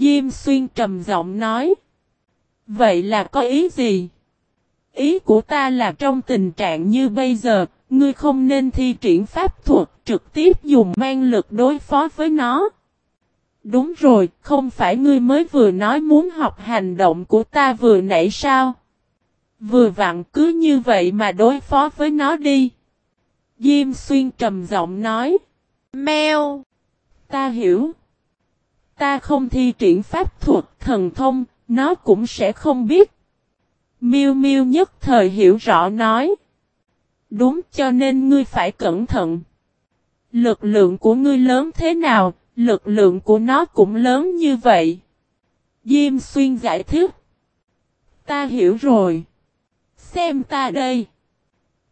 Diêm xuyên trầm giọng nói. Vậy là có ý gì? Ý của ta là trong tình trạng như bây giờ, ngươi không nên thi triển pháp thuật trực tiếp dùng mang lực đối phó với nó. Đúng rồi, không phải ngươi mới vừa nói muốn học hành động của ta vừa nãy sao? Vừa vặn cứ như vậy mà đối phó với nó đi. Diêm xuyên trầm giọng nói. Mèo! Ta hiểu. Ta không thi triển pháp thuật thần thông, nó cũng sẽ không biết. Miêu Miêu nhất thời hiểu rõ nói. Đúng cho nên ngươi phải cẩn thận. Lực lượng của ngươi lớn thế nào, lực lượng của nó cũng lớn như vậy. Diêm xuyên giải thích. Ta hiểu rồi. Xem ta đây.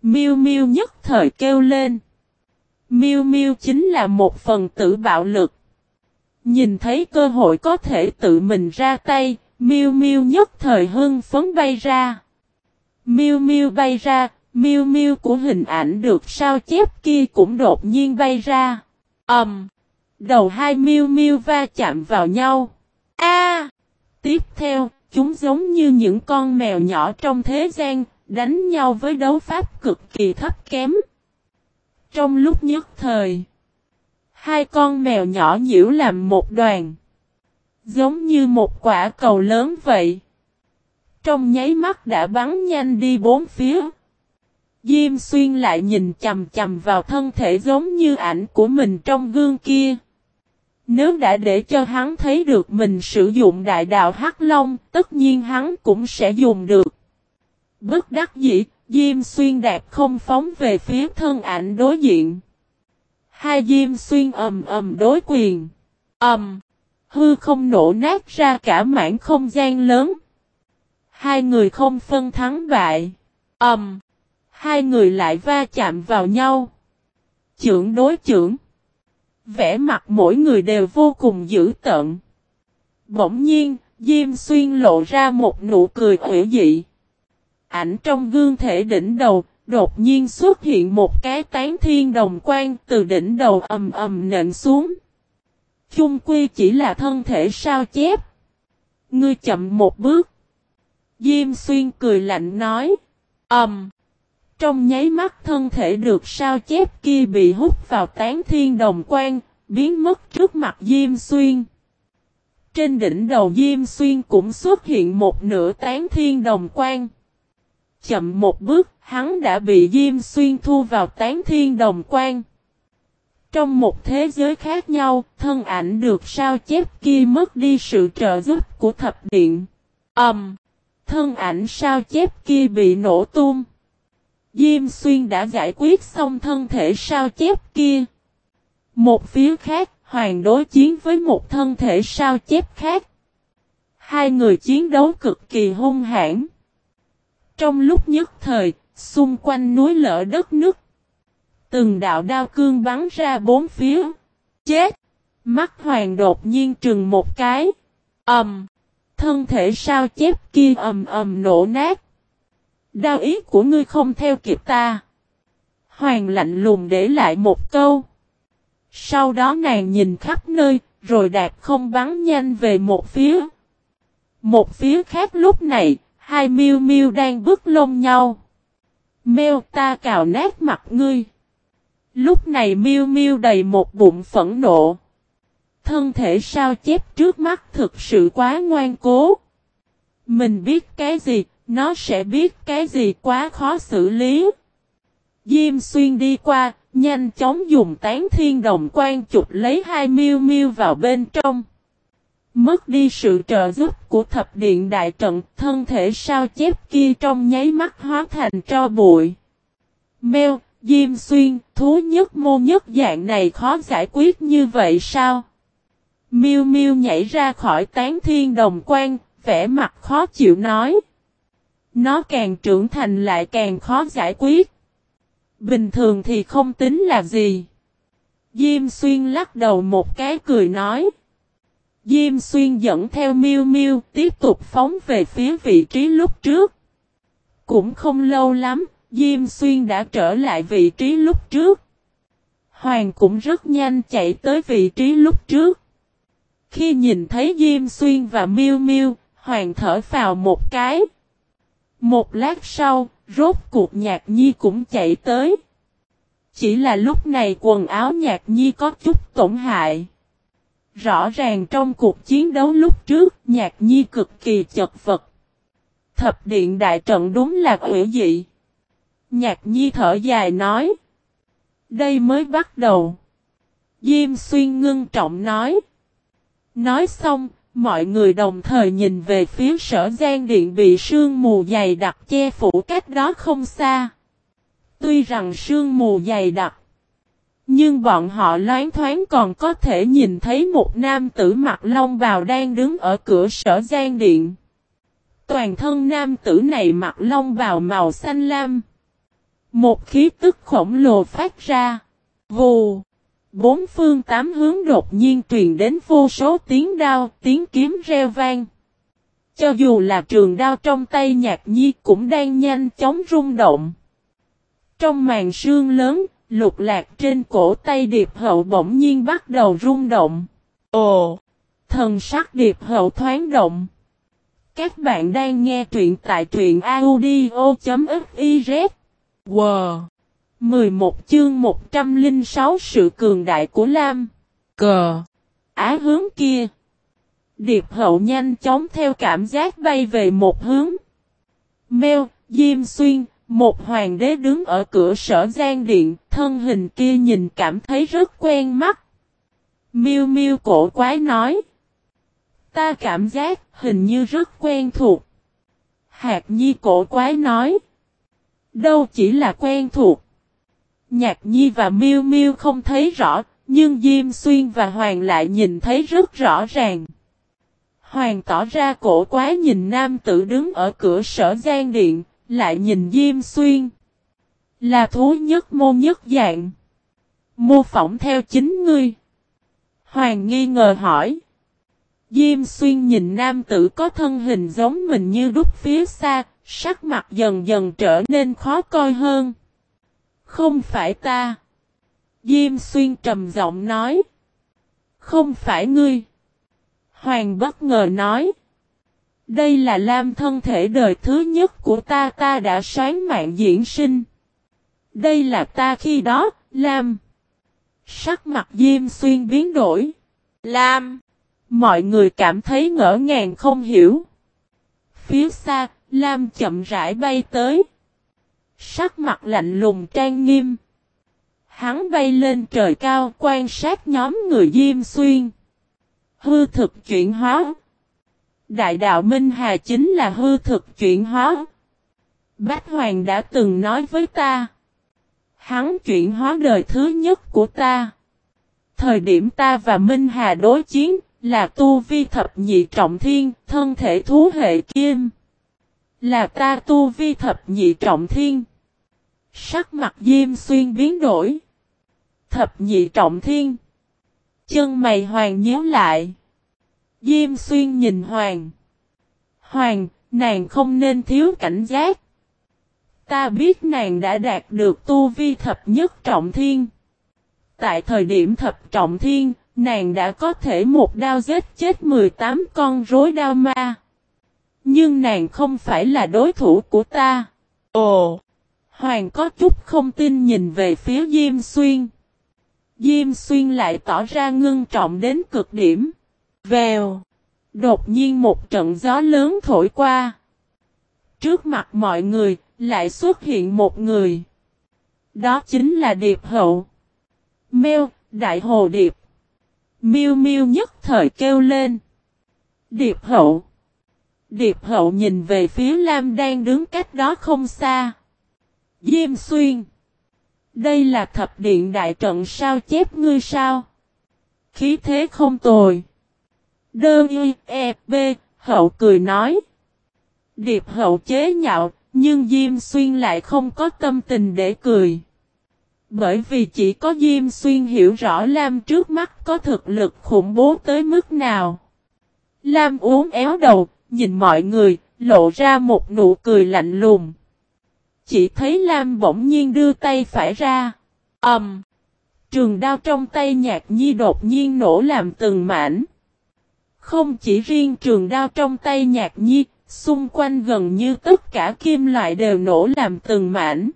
Miêu Miêu nhất thời kêu lên. Miêu Miêu chính là một phần tử bạo lực. Nhìn thấy cơ hội có thể tự mình ra tay, miu miu nhất thời hưng phấn bay ra. miu miu bay ra, miu miu của hình ảnh được sao chép kia cũng đột nhiên bay ra. Ầm. Um, đầu hai miu miu va chạm vào nhau. A! tiếp theo, chúng giống như những con mèo nhỏ trong thế gian, đánh nhau với đấu pháp cực kỳ thấp kém. Trong lúc nhất thời, hai con mèo nhỏ nhiễu làm một đoàn. Giống như một quả cầu lớn vậy. Trong nháy mắt đã bắn nhanh đi bốn phía. Diêm xuyên lại nhìn chầm chầm vào thân thể giống như ảnh của mình trong gương kia. Nếu đã để cho hắn thấy được mình sử dụng đại đạo Hắc Long, tất nhiên hắn cũng sẽ dùng được. Bất đắc dĩ, Diêm Xuyên đạp không phóng về phía thân ảnh đối diện. Hai Diêm Xuyên ầm ầm đối quyền. Ầm. Hư không nổ nát ra cả mảng không gian lớn. Hai người không phân thắng bại. Ầm. Hai người lại va chạm vào nhau. Chưởng đối chưởng. Vẽ mặt mỗi người đều vô cùng dữ tợn. Bỗng nhiên, Diêm Xuyên lộ ra một nụ cười ủy dị. Ảnh trong gương thể đỉnh đầu, đột nhiên xuất hiện một cái tán thiên đồng quan từ đỉnh đầu ầm ầm nện xuống. Chung quy chỉ là thân thể sao chép. Ngươi chậm một bước. Diêm xuyên cười lạnh nói. Ẩm. trong nháy mắt thân thể được sao chép kia bị hút vào tán thiên đồng quan, biến mất trước mặt Diêm Xuyên. Trên đỉnh đầu Diêm Xuyên cũng xuất hiện một nửa tán thiên đồng quan. Chậm một bước, hắn đã bị Diêm Xuyên thu vào tán thiên đồng quan. Trong một thế giới khác nhau, thân ảnh được sao chép kia mất đi sự trợ giúp của thập điện. Ẩm! Um, thân ảnh sao chép kia bị nổ tung. Diêm xuyên đã giải quyết xong thân thể sao chép kia. Một phía khác, hoàng đối chiến với một thân thể sao chép khác. Hai người chiến đấu cực kỳ hung hãn. Trong lúc nhất thời, xung quanh núi lở đất nước Từng đạo đao cương bắn ra bốn phía. Chết! Mắt hoàng đột nhiên trừng một cái. Ẩm! Um, thân thể sao chép kia ầm ầm nổ nát. Đao ý của ngươi không theo kịp ta. Hoàng lạnh lùng để lại một câu. Sau đó nàng nhìn khắp nơi, rồi đạp không bắn nhanh về một phía. Một phía khác lúc này, hai miêu miêu đang bước lông nhau. Mèo ta cào nát mặt ngươi. Lúc này miêu miêu đầy một bụng phẫn nộ. Thân thể sao chép trước mắt thực sự quá ngoan cố. Mình biết cái gì, nó sẽ biết cái gì quá khó xử lý. Diêm xuyên đi qua, nhanh chóng dùng tán thiên đồng quan chụp lấy hai miêu miêu vào bên trong. Mất đi sự trợ giúp của thập điện đại trận, thân thể sao chép kia trong nháy mắt hóa thành tro bụi. Mèo, Diêm xuyên, thú nhất môn nhất dạng này khó giải quyết như vậy sao? Miêu miêu nhảy ra khỏi tán thiên đồng quan, vẻ mặt khó chịu nói. Nó càng trưởng thành lại càng khó giải quyết. Bình thường thì không tính là gì. Diêm xuyên lắc đầu một cái cười nói. Diêm xuyên dẫn theo miêu miêu tiếp tục phóng về phía vị trí lúc trước. Cũng không lâu lắm, Diêm xuyên đã trở lại vị trí lúc trước. Hoàng cũng rất nhanh chạy tới vị trí lúc trước. Khi nhìn thấy Diêm Xuyên và Miêu Miêu, Hoàng thở vào một cái. Một lát sau, rốt cuộc nhạc nhi cũng chạy tới. Chỉ là lúc này quần áo nhạc nhi có chút tổn hại. Rõ ràng trong cuộc chiến đấu lúc trước, nhạc nhi cực kỳ chật vật. Thập điện đại trận đúng là quỷ dị. Nhạc nhi thở dài nói. Đây mới bắt đầu. Diêm xuyên ngưng trọng nói. Nói xong, mọi người đồng thời nhìn về phía sở gian điện bị sương mù dày đặc che phủ cách đó không xa. Tuy rằng sương mù dày đặc, nhưng bọn họ loáng thoáng còn có thể nhìn thấy một nam tử mặc long bào đang đứng ở cửa sở gian điện. Toàn thân nam tử này mặc long bào màu xanh lam. Một khí tức khổng lồ phát ra. Vù. Bốn phương tám hướng đột nhiên truyền đến vô số tiếng đao, tiếng kiếm reo vang. Cho dù là trường đao trong tay nhạc nhi cũng đang nhanh chóng rung động. Trong màn sương lớn, lục lạc trên cổ tay điệp hậu bỗng nhiên bắt đầu rung động. Ồ! Thần sắc điệp hậu thoáng động. Các bạn đang nghe truyện tại truyện audio.fiz. Wow! 11 chương 106 sự cường đại của Lam. Cờ. Á hướng kia. Điệp hậu nhanh chóng theo cảm giác bay về một hướng. Mèo, Diêm Xuyên, một hoàng đế đứng ở cửa sở gian điện, thân hình kia nhìn cảm thấy rất quen mắt. Miêu miêu cổ quái nói. Ta cảm giác hình như rất quen thuộc. Hạt nhi cổ quái nói. Đâu chỉ là quen thuộc. Nhạc Nhi và Miêu Miêu không thấy rõ, nhưng Diêm Xuyên và Hoàng lại nhìn thấy rất rõ ràng. Hoàng tỏ ra cổ quái nhìn nam tử đứng ở cửa sở gian điện, lại nhìn Diêm Xuyên. Là thú nhất môn nhất dạng. Mô phỏng theo chính ngươi. Hoàng nghi ngờ hỏi. Diêm Xuyên nhìn nam tử có thân hình giống mình như đúc phía xa, sắc mặt dần dần trở nên khó coi hơn. Không phải ta. Diêm xuyên trầm giọng nói. Không phải ngươi. Hoàng bất ngờ nói. Đây là lam thân thể đời thứ nhất của ta ta đã sáng mạng diễn sinh. Đây là ta khi đó, Lam. Sắc mặt Diêm Xuyên biến đổi. Lam. Mọi người cảm thấy ngỡ ngàng không hiểu. Phía xa, Lam chậm rãi bay tới. Sắc mặt lạnh lùng trang nghiêm. Hắn bay lên trời cao quan sát nhóm người Diêm Xuyên. Hư thực chuyển hóa. Đại đạo Minh Hà chính là hư thực chuyển hóa. Bách Hoàng đã từng nói với ta. Hắn chuyển hóa đời thứ nhất của ta. Thời điểm ta và Minh Hà đối chiến là tu vi thập nhị trọng thiên, thân thể thú hệ kim. Là ta tu vi thập nhị trọng thiên. Sắc mặt Diêm Xuyên biến đổi. Thập nhị trọng thiên. Chân mày Hoàng nhíu lại. Diêm Xuyên nhìn Hoàng. Hoàng, nàng không nên thiếu cảnh giác. Ta biết nàng đã đạt được tu vi thập nhất trọng thiên. Tại thời điểm thập trọng thiên, nàng đã có thể một đao giết chết 18 con rối đao ma. Nhưng nàng không phải là đối thủ của ta. Ồ! Hoàng có chút không tin nhìn về phía Diêm Xuyên. Diêm Xuyên lại tỏ ra ngưng trọng đến cực điểm. Vèo! Đột nhiên một trận gió lớn thổi qua. Trước mặt mọi người, lại xuất hiện một người. Đó chính là Điệp Hậu. Mêu, Đại Hồ Điệp. Miêu Miêu nhất thời kêu lên. Điệp Hậu. Điệp Hậu nhìn về phía Lam đang đứng cách đó không xa. Diêm xuyên. Đây là thập điện đại trận sao chép ngươi sao? Khí thế không tồi. Đơ y e b hậu cười nói. Điệp hậu chế nhạo, nhưng Diêm Xuyên lại không có tâm tình để cười. Bởi vì chỉ có Diêm Xuyên hiểu rõ Lam trước mắt có thực lực khủng bố tới mức nào. Lam uống éo đầu, nhìn mọi người, lộ ra một nụ cười lạnh lùng. Chỉ thấy Lam bỗng nhiên đưa tay phải ra. Ẩm. Um, trường đao trong tay nhạc nhi đột nhiên nổ làm từng mảnh. Không chỉ riêng trường đao trong tay nhạc nhi, xung quanh gần như tất cả kim loại đều nổ làm từng mảnh.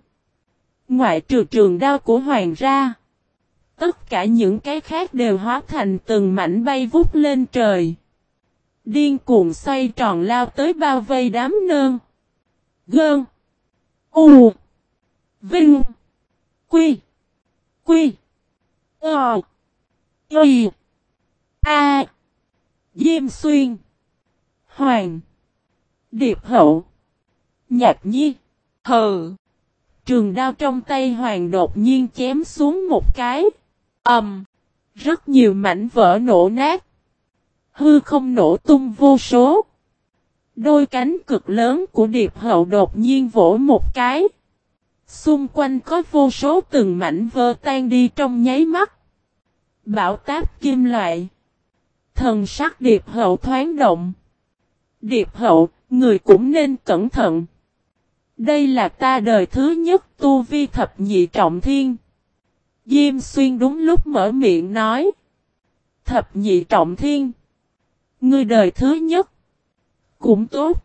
Ngoại trừ trường đao của hoàng ra. Tất cả những cái khác đều hóa thành từng mảnh bay vút lên trời. Điên cuồng xoay tròn lao tới bao vây đám nơn. Gơn. U. Vinh. Quy. Quy. Ờ. Y. A. Diêm xuyên. Hoàng. Điệp hậu. Nhạc nhi. Hờ. Trường đao trong tay hoàng đột nhiên chém xuống một cái. Ẩm. Um, rất nhiều mảnh vỡ nổ nát. Hư không nổ tung vô số. Đôi cánh cực lớn của điệp hậu đột nhiên vỗ một cái. Xung quanh có vô số từng mảnh vỡ tan đi trong nháy mắt. Bảo táp kim loại. Thần sắc điệp hậu thoáng động. Điệp hậu, người cũng nên cẩn thận. Đây là ta đời thứ nhất tu vi thập nhị trọng thiên. Diêm xuyên đúng lúc mở miệng nói. Thập nhị trọng thiên. Ngươi đời thứ nhất. Cũng tốt.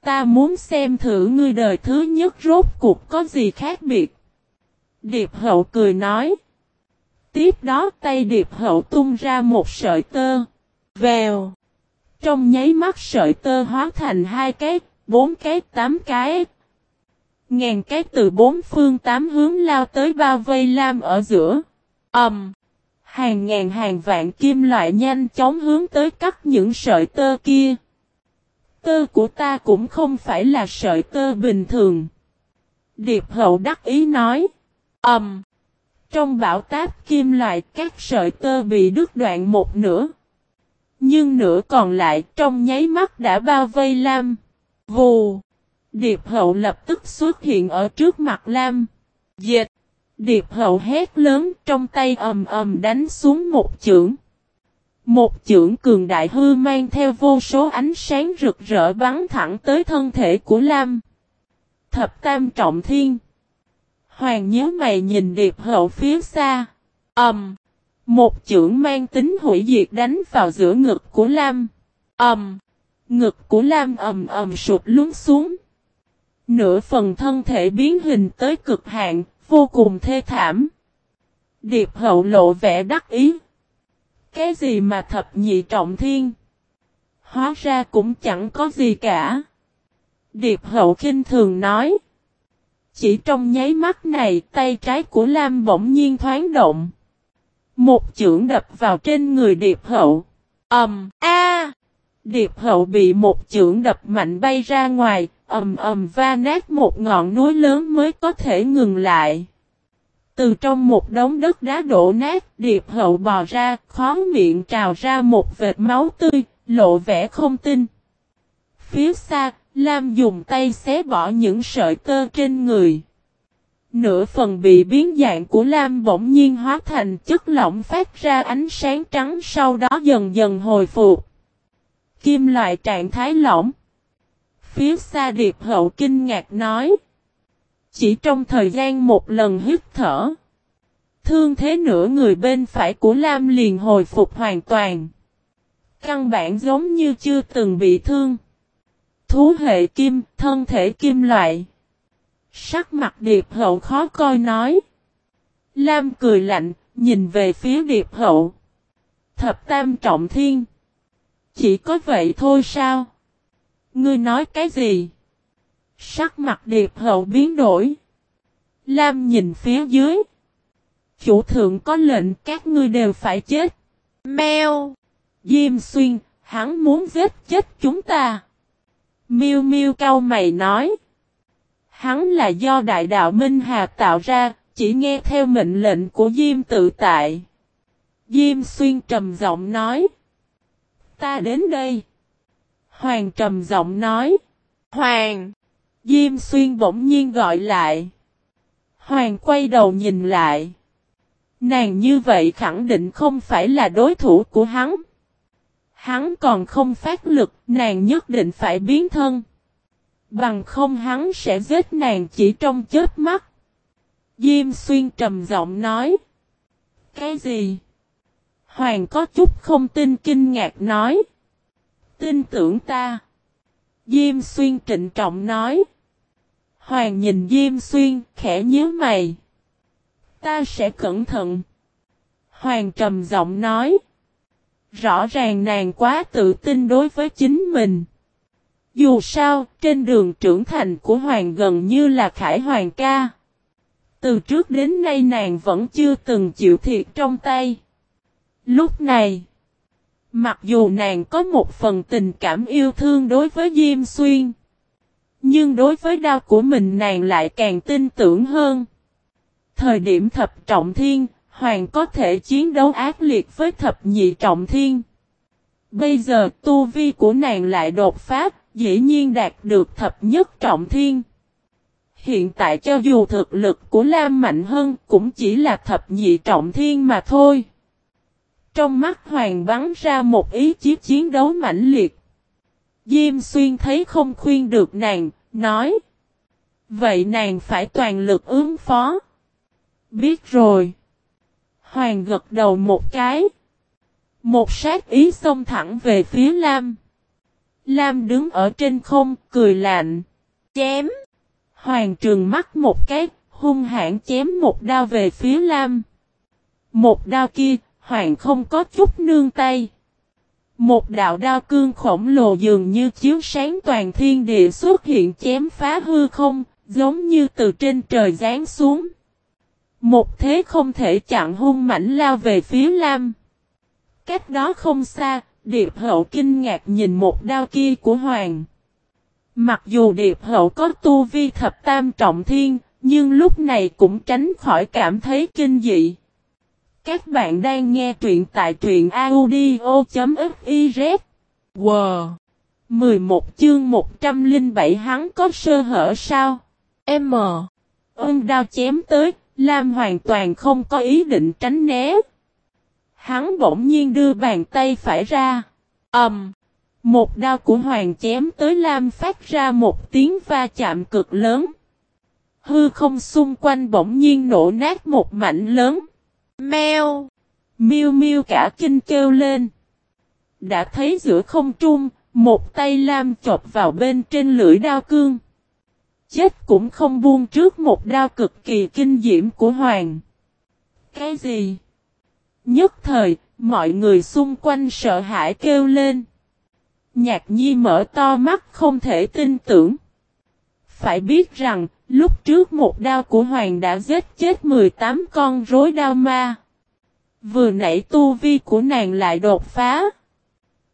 Ta muốn xem thử ngươi đời thứ nhất rốt cuộc có gì khác biệt. Điệp hậu cười nói. Tiếp đó tay điệp hậu tung ra một sợi tơ. Vèo. Trong nháy mắt sợi tơ hóa thành hai cái, bốn cái, tám cái. Ngàn cái từ bốn phương tám hướng lao tới bao vây lam ở giữa. Ẩm. Um, hàng ngàn hàng vạn kim loại nhanh chóng hướng tới cắt những sợi tơ kia. Tơ của ta cũng không phải là sợi tơ bình thường. Điệp hậu đắc ý nói. Ẩm. Um, trong bão táp kim loại, các sợi tơ bị đứt đoạn một nửa. Nhưng nửa còn lại trong nháy mắt đã bao vây Lam. Vù. Điệp hậu lập tức xuất hiện ở trước mặt Lam. Dệt! Điệp hậu hét lớn, trong tay ầm ầm đánh xuống một chưởng. Một chưởng cường đại hư mang theo vô số ánh sáng rực rỡ bắn thẳng tới thân thể của Lam. Thập tam trọng thiên. Hoàng nhớ mày nhìn điệp hậu phía xa. Ẩm. Um, một chưởng mang tính hủy diệt đánh vào giữa ngực của Lam. Ẩm. Um, ngực của Lam ầm ầm sụp lún xuống. Nửa phần thân thể biến hình tới cực hạn, vô cùng thê thảm. Điệp hậu lộ vẻ đắc ý. Cái gì mà thập nhị trọng thiên? Hóa ra cũng chẳng có gì cả. Điệp hậu kinh thường nói. Chỉ trong nháy mắt này tay trái của Lam bỗng nhiên thoáng động. Một chưởng đập vào trên người điệp hậu. ầm um, a Điệp hậu bị một chưởng đập mạnh bay ra ngoài, ầm ầm va nát một ngọn núi lớn mới có thể ngừng lại. Từ trong một đống đất đá đổ nát, điệp hậu bò ra, khó miệng trào ra một vệt máu tươi, lộ vẻ không tin. Phía xa, Lam dùng tay xé bỏ những sợi tơ trên người. Nửa phần bị biến dạng của Lam bỗng nhiên hóa thành chất lỏng phát ra ánh sáng trắng sau đó dần dần hồi phục. Kim loại trạng thái lỏng. Phía xa điệp hậu kinh ngạc nói. Chỉ trong thời gian một lần hít thở. Thương thế nửa người bên phải của Lam liền hồi phục hoàn toàn. Căn bản giống như chưa từng bị thương. Thú hệ kim, thân thể kim loại. Sắc mặt điệp hậu khó coi nói. Lam cười lạnh, nhìn về phía điệp hậu. Thập tam trọng thiên. Chỉ có vậy thôi sao? Ngươi nói cái gì? Sắc mặt điệp hậu biến đổi. Lam nhìn phía dưới. Chủ thượng có lệnh các ngươi đều phải chết. Mèo. Diêm xuyên, hắn muốn giết chết chúng ta. Miêu miêu cau mày nói. Hắn là do đại đạo Minh Hà tạo ra, chỉ nghe theo mệnh lệnh của Diêm tự tại. Diêm xuyên trầm giọng nói. Ta đến đây. Hoàng trầm giọng nói. Hoàng. Diêm xuyên bỗng nhiên gọi lại. Hoàng quay đầu nhìn lại. Nàng như vậy khẳng định không phải là đối thủ của hắn. Hắn còn không phát lực, nàng nhất định phải biến thân. Bằng không hắn sẽ giết nàng chỉ trong chết mắt. Diêm xuyên trầm giọng nói. Cái gì? Hoàng có chút không tin kinh ngạc nói. Tin tưởng ta. Diêm xuyên trịnh trọng nói. Hoàng nhìn Diêm xuyên khẽ nhớ mày. Ta sẽ cẩn thận. Hoàng trầm giọng nói. Rõ ràng nàng quá tự tin đối với chính mình. Dù sao, trên đường trưởng thành của Hoàng gần như là Khải Hoàng ca. Từ trước đến nay nàng vẫn chưa từng chịu thiệt trong tay. Lúc này, mặc dù nàng có một phần tình cảm yêu thương đối với Diêm Xuyên, nhưng đối với đau của mình nàng lại càng tin tưởng hơn. Thời điểm thập trọng thiên, Hoàng có thể chiến đấu ác liệt với thập nhị trọng thiên. Bây giờ tu vi của nàng lại đột phát, dĩ nhiên đạt được thập nhất trọng thiên. Hiện tại cho dù thực lực của Lam mạnh hơn cũng chỉ là thập nhị trọng thiên mà thôi. Trong mắt Hoàng bắn ra một ý chí chiến đấu mãnh liệt. Diêm xuyên thấy không khuyên được nàng, nói. Vậy nàng phải toàn lực ứng phó. Biết rồi. Hoàng gật đầu một cái. Một sát ý xông thẳng về phía Lam. Lam đứng ở trên không, cười lạnh. Chém. Hoàng trường mắt một cái, hung hãn chém một đao về phía Lam. Một đao kia, Hoàng không có chút nương tay. Một đạo đao cương khổng lồ dường như chiếu sáng toàn thiên địa xuất hiện chém phá hư không, giống như từ trên trời giáng xuống. Một thế không thể chặn hung mảnh lao về phía Lam. Cách đó không xa, Điệp Hậu kinh ngạc nhìn một đao kia của Hoàng. Mặc dù Điệp Hậu có tu vi thập tam trọng thiên, nhưng lúc này cũng tránh khỏi cảm thấy kinh dị. Các bạn đang nghe truyện tại truyện audio.fiz. Wow! 11 chương 107 hắn có sơ hở sao? M. Ân đao chém tới, Lam hoàn toàn không có ý định tránh né. Hắn bỗng nhiên đưa bàn tay phải ra. Ẩm. Um, một đao của Hoàng chém tới Lam phát ra một tiếng va chạm cực lớn. Hư không xung quanh bỗng nhiên nổ nát một mảnh lớn. Mèo. Miêu miêu cả kinh kêu lên. Đã thấy giữa không trung, một tay Lam chộp vào bên trên lưỡi đao cương. Chết cũng không buông trước một đao cực kỳ kinh diễm của Hoàng. Cái gì? Nhất thời, mọi người xung quanh sợ hãi kêu lên. Nhạc nhi mở to mắt không thể tin tưởng. Phải biết rằng, lúc trước một đao của Hoàng đã giết chết 18 con rối đao ma. Vừa nãy tu vi của nàng lại đột phá.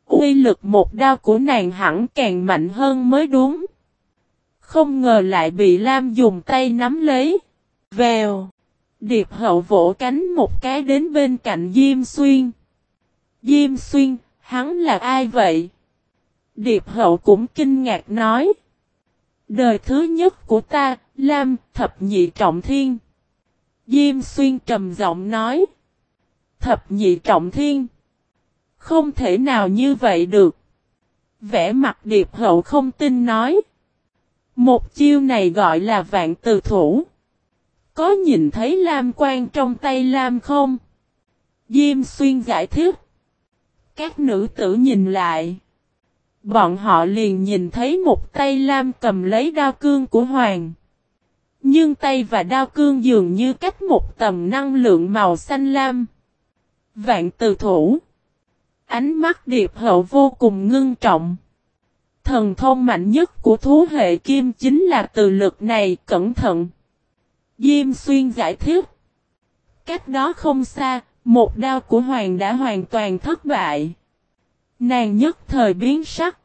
Uy lực một đao của nàng hẳn càng mạnh hơn mới đúng. Không ngờ lại bị Lam dùng tay nắm lấy. Vèo. Điệp hậu vỗ cánh một cái đến bên cạnh Diêm Xuyên. Diêm Xuyên, hắn là ai vậy? Điệp hậu cũng kinh ngạc nói. Đời thứ nhất của ta, Lam, thập nhị trọng thiên. Diêm Xuyên trầm giọng nói. Thập nhị trọng thiên. Không thể nào như vậy được. Vẽ mặt điệp hậu không tin nói. Một chiêu này gọi là vạn từ thủ. Có nhìn thấy Lam quan trong tay Lam không? Diêm xuyên giải thích. Các nữ tử nhìn lại. Bọn họ liền nhìn thấy một tay Lam cầm lấy đao cương của Hoàng. Nhưng tay và đao cương dường như cách một tầm năng lượng màu xanh lam. Vạn từ thủ. Ánh mắt điệp hậu vô cùng ngưng trọng. Thần thông mạnh nhất của thú hệ kim chính là từ lực này cẩn thận. Diêm xuyên giải thích. Cách đó không xa, một đao của Hoàng đã hoàn toàn thất bại. Nàng nhất thời biến sắc.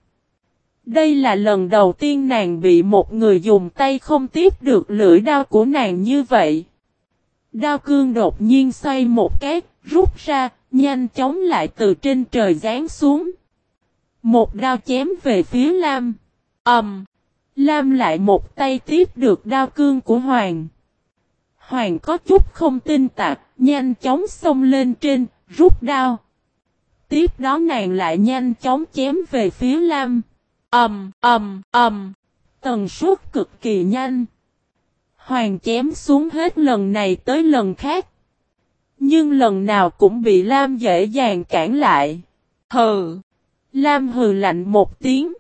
Đây là lần đầu tiên nàng bị một người dùng tay không tiếp được lưỡi đao của nàng như vậy. Đao cương đột nhiên xoay một cái, rút ra, nhanh chóng lại từ trên trời giáng xuống. Một đao chém về phía Lam. Ẩm. Um, Lam lại một tay tiếp được đao cương của Hoàng. Hoàng có chút không tin tạc, nhanh chóng xông lên trên, rút đao. Tiếp đó nàng lại nhanh chóng chém về phía Lam. Ầm, ầm, ầm. Tần suất cực kỳ nhanh. Hoàng chém xuống hết lần này tới lần khác. Nhưng lần nào cũng bị Lam dễ dàng cản lại. Hừ! Lam hừ lạnh một tiếng.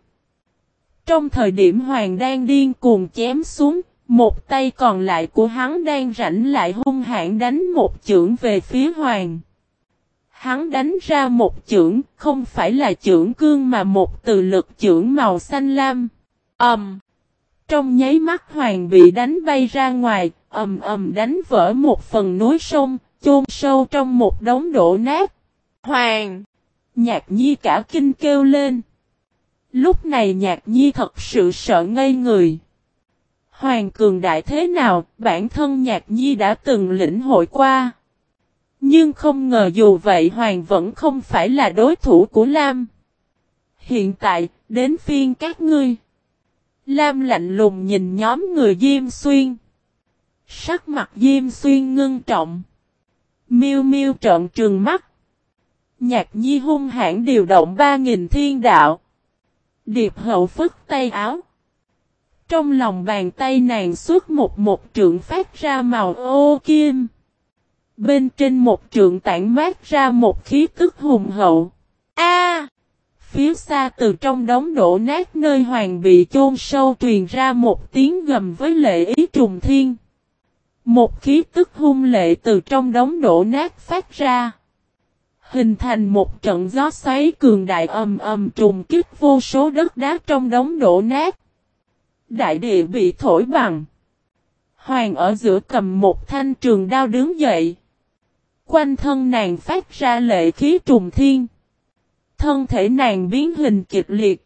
Trong thời điểm Hoàng đang điên cuồng chém xuống, một tay còn lại của hắn đang rảnh lại hung hãn đánh một chưởng về phía Hoàng. Hắn đánh ra một chưởng, không phải là chưởng cương mà một từ lực chưởng màu xanh lam. Ầm! Um, trong nháy mắt Hoàng bị đánh bay ra ngoài, ầm ầm đánh vỡ một phần núi sông, chôn sâu trong một đống đổ nát. Hoàng! Nhạc nhi cả kinh kêu lên. Lúc này nhạc nhi thật sự sợ ngây người. Hoàng cường đại thế nào, bản thân nhạc nhi đã từng lĩnh hội qua. Nhưng không ngờ dù vậy Hoàng vẫn không phải là đối thủ của Lam. Hiện tại, đến phiên các ngươi. Lam lạnh lùng nhìn nhóm người Diêm Xuyên. Sắc mặt Diêm Xuyên ngưng trọng. Miêu miêu trợn trừng mắt. Nhạc nhi hung hãn điều động ba nghìn thiên đạo. Điệp hậu phức tay áo. Trong lòng bàn tay nàng xuất một một trượng phát ra màu ô kim. Bên trên một trượng tản mát ra một khí tức hùng hậu. A! phía xa từ trong đống đổ nát nơi hoàng bị chôn sâu truyền ra một tiếng gầm với lệ ý trùng thiên. Một khí tức hung lệ từ trong đống đổ nát phát ra. Hình thành một trận gió xoáy cường đại ầm ầm trùng kích vô số đất đá trong đống đổ nát. Đại địa bị thổi bằng. Hoàng ở giữa cầm một thanh trường đao đứng dậy. Quanh thân nàng phát ra lệ khí trùng thiên. Thân thể nàng biến hình kịch liệt.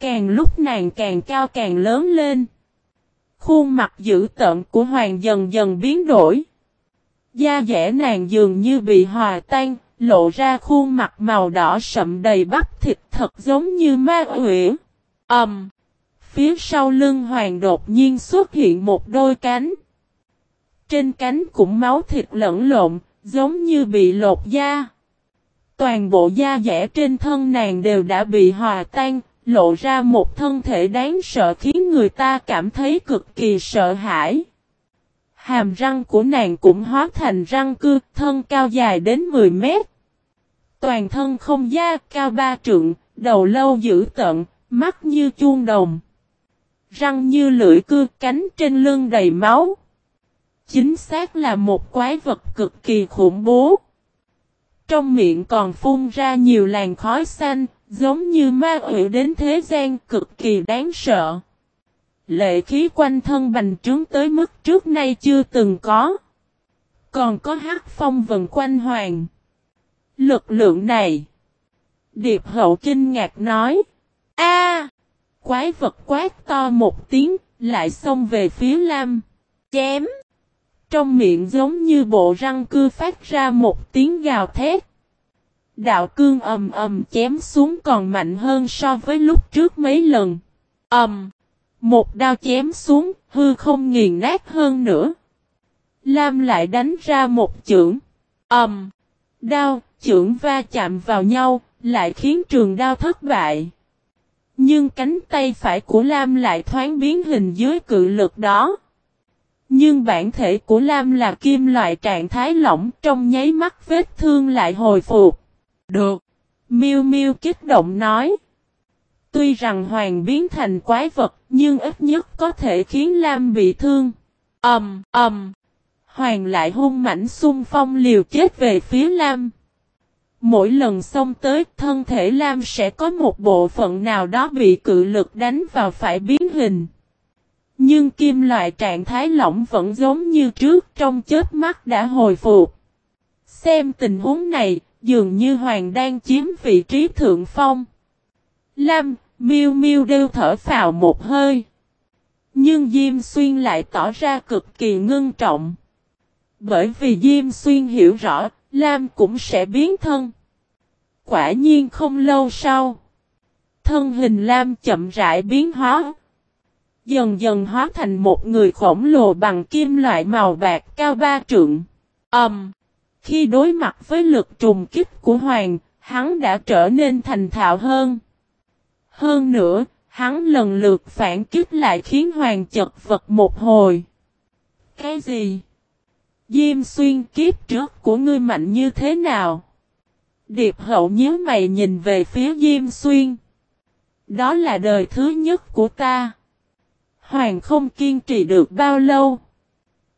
Càng lúc nàng càng cao càng lớn lên. Khuôn mặt dữ tợn của Hoàng dần dần biến đổi. Da dẻ nàng dường như bị hòa tan, lộ ra khuôn mặt màu đỏ sậm đầy bắp thịt thật giống như ma quỷ. Ầm. Um, phía sau lưng Hoàng đột nhiên xuất hiện một đôi cánh. Trên cánh cũng máu thịt lẫn lộn, giống như bị lột da. Toàn bộ da dẻ trên thân nàng đều đã bị hòa tan, lộ ra một thân thể đáng sợ khiến người ta cảm thấy cực kỳ sợ hãi. Hàm răng của nàng cũng hóa thành răng cưa, thân cao dài đến 10 mét. Toàn thân không da, cao ba trượng, đầu lâu dữ tận, mắt như chuông đồng. Răng như lưỡi cưa, cánh trên lưng đầy máu. Chính xác là một quái vật cực kỳ khủng bố. Trong miệng còn phun ra nhiều làn khói xanh, giống như ma ủy đến thế gian cực kỳ đáng sợ. Lệ khí quanh thân bành trướng tới mức trước nay chưa từng có. Còn có hát phong vần quanh hoàng. Lực lượng này. Điệp hậu kinh ngạc nói. a Quái vật quát to một tiếng, lại xông về phía Lam. Chém! Trong miệng giống như bộ răng cưa phát ra một tiếng gào thét. Đạo cương ầm ầm chém xuống còn mạnh hơn so với lúc trước mấy lần. Ầm! một đao chém xuống, hư không nghiền nát hơn nữa. Lam lại đánh ra một chưởng. Ầm! đao, chưởng va chạm vào nhau, lại khiến trường đao thất bại. Nhưng cánh tay phải của Lam lại thoáng biến hình dưới cự lực đó. Nhưng bản thể của Lam là kim loại trạng thái lỏng trong nháy mắt vết thương lại hồi phục. Được. Miu Miu kích động nói. Tuy rằng Hoàng biến thành quái vật nhưng ít nhất có thể khiến Lam bị thương. Ầm, um, ầm. Um. Hoàng lại hung mảnh xung phong liều chết về phía Lam. Mỗi lần xông tới thân thể Lam sẽ có một bộ phận nào đó bị cự lực đánh vào phải biến hình. Nhưng kim loại trạng thái lỏng vẫn giống như trước trong chết mắt đã hồi phục. Xem tình huống này, dường như Hoàng đang chiếm vị trí thượng phong. Lam, miêu miêu đều thở phào một hơi. Nhưng Diêm Xuyên lại tỏ ra cực kỳ ngưng trọng. Bởi vì Diêm Xuyên hiểu rõ, Lam cũng sẽ biến thân. Quả nhiên không lâu sau. Thân hình Lam chậm rãi biến hóa. Dần dần hóa thành một người khổng lồ bằng kim loại màu bạc cao ba trượng. Ẩm. Um, khi đối mặt với lực trùng kích của Hoàng, hắn đã trở nên thành thạo hơn. Hơn nữa, hắn lần lượt phản kích lại khiến Hoàng chật vật một hồi. Cái gì? Diêm xuyên kiếp trước của ngươi mạnh như thế nào? Điệp hậu nhớ mày nhìn về phía Diêm xuyên. Đó là đời thứ nhất của ta. Hoàng không kiên trì được bao lâu.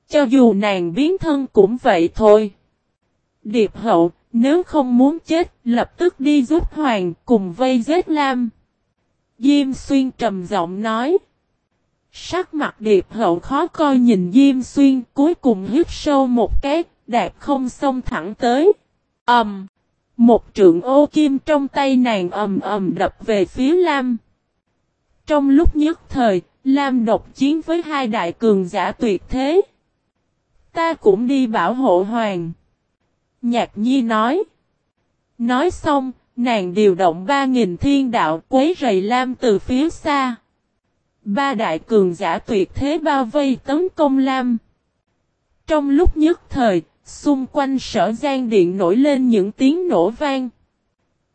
Cho dù nàng biến thân cũng vậy thôi. Điệp hậu, nếu không muốn chết, lập tức đi giúp Hoàng cùng vây giết Lam. Diêm xuyên trầm giọng nói. Sắc mặt điệp hậu khó coi nhìn Diêm xuyên cuối cùng hít sâu một cái, đạp không xông thẳng tới. ầm, um, Một trượng ô kim trong tay nàng ầm ầm đập về phía Lam. Trong lúc nhất thời, Lam độc chiến với hai đại cường giả tuyệt thế. Ta cũng đi bảo hộ hoàng. Nhạc nhi nói. Nói xong, nàng điều động ba nghìn thiên đạo quấy rầy Lam từ phía xa. Ba đại cường giả tuyệt thế bao vây tấn công Lam. Trong lúc nhất thời, xung quanh sở gian điện nổi lên những tiếng nổ vang.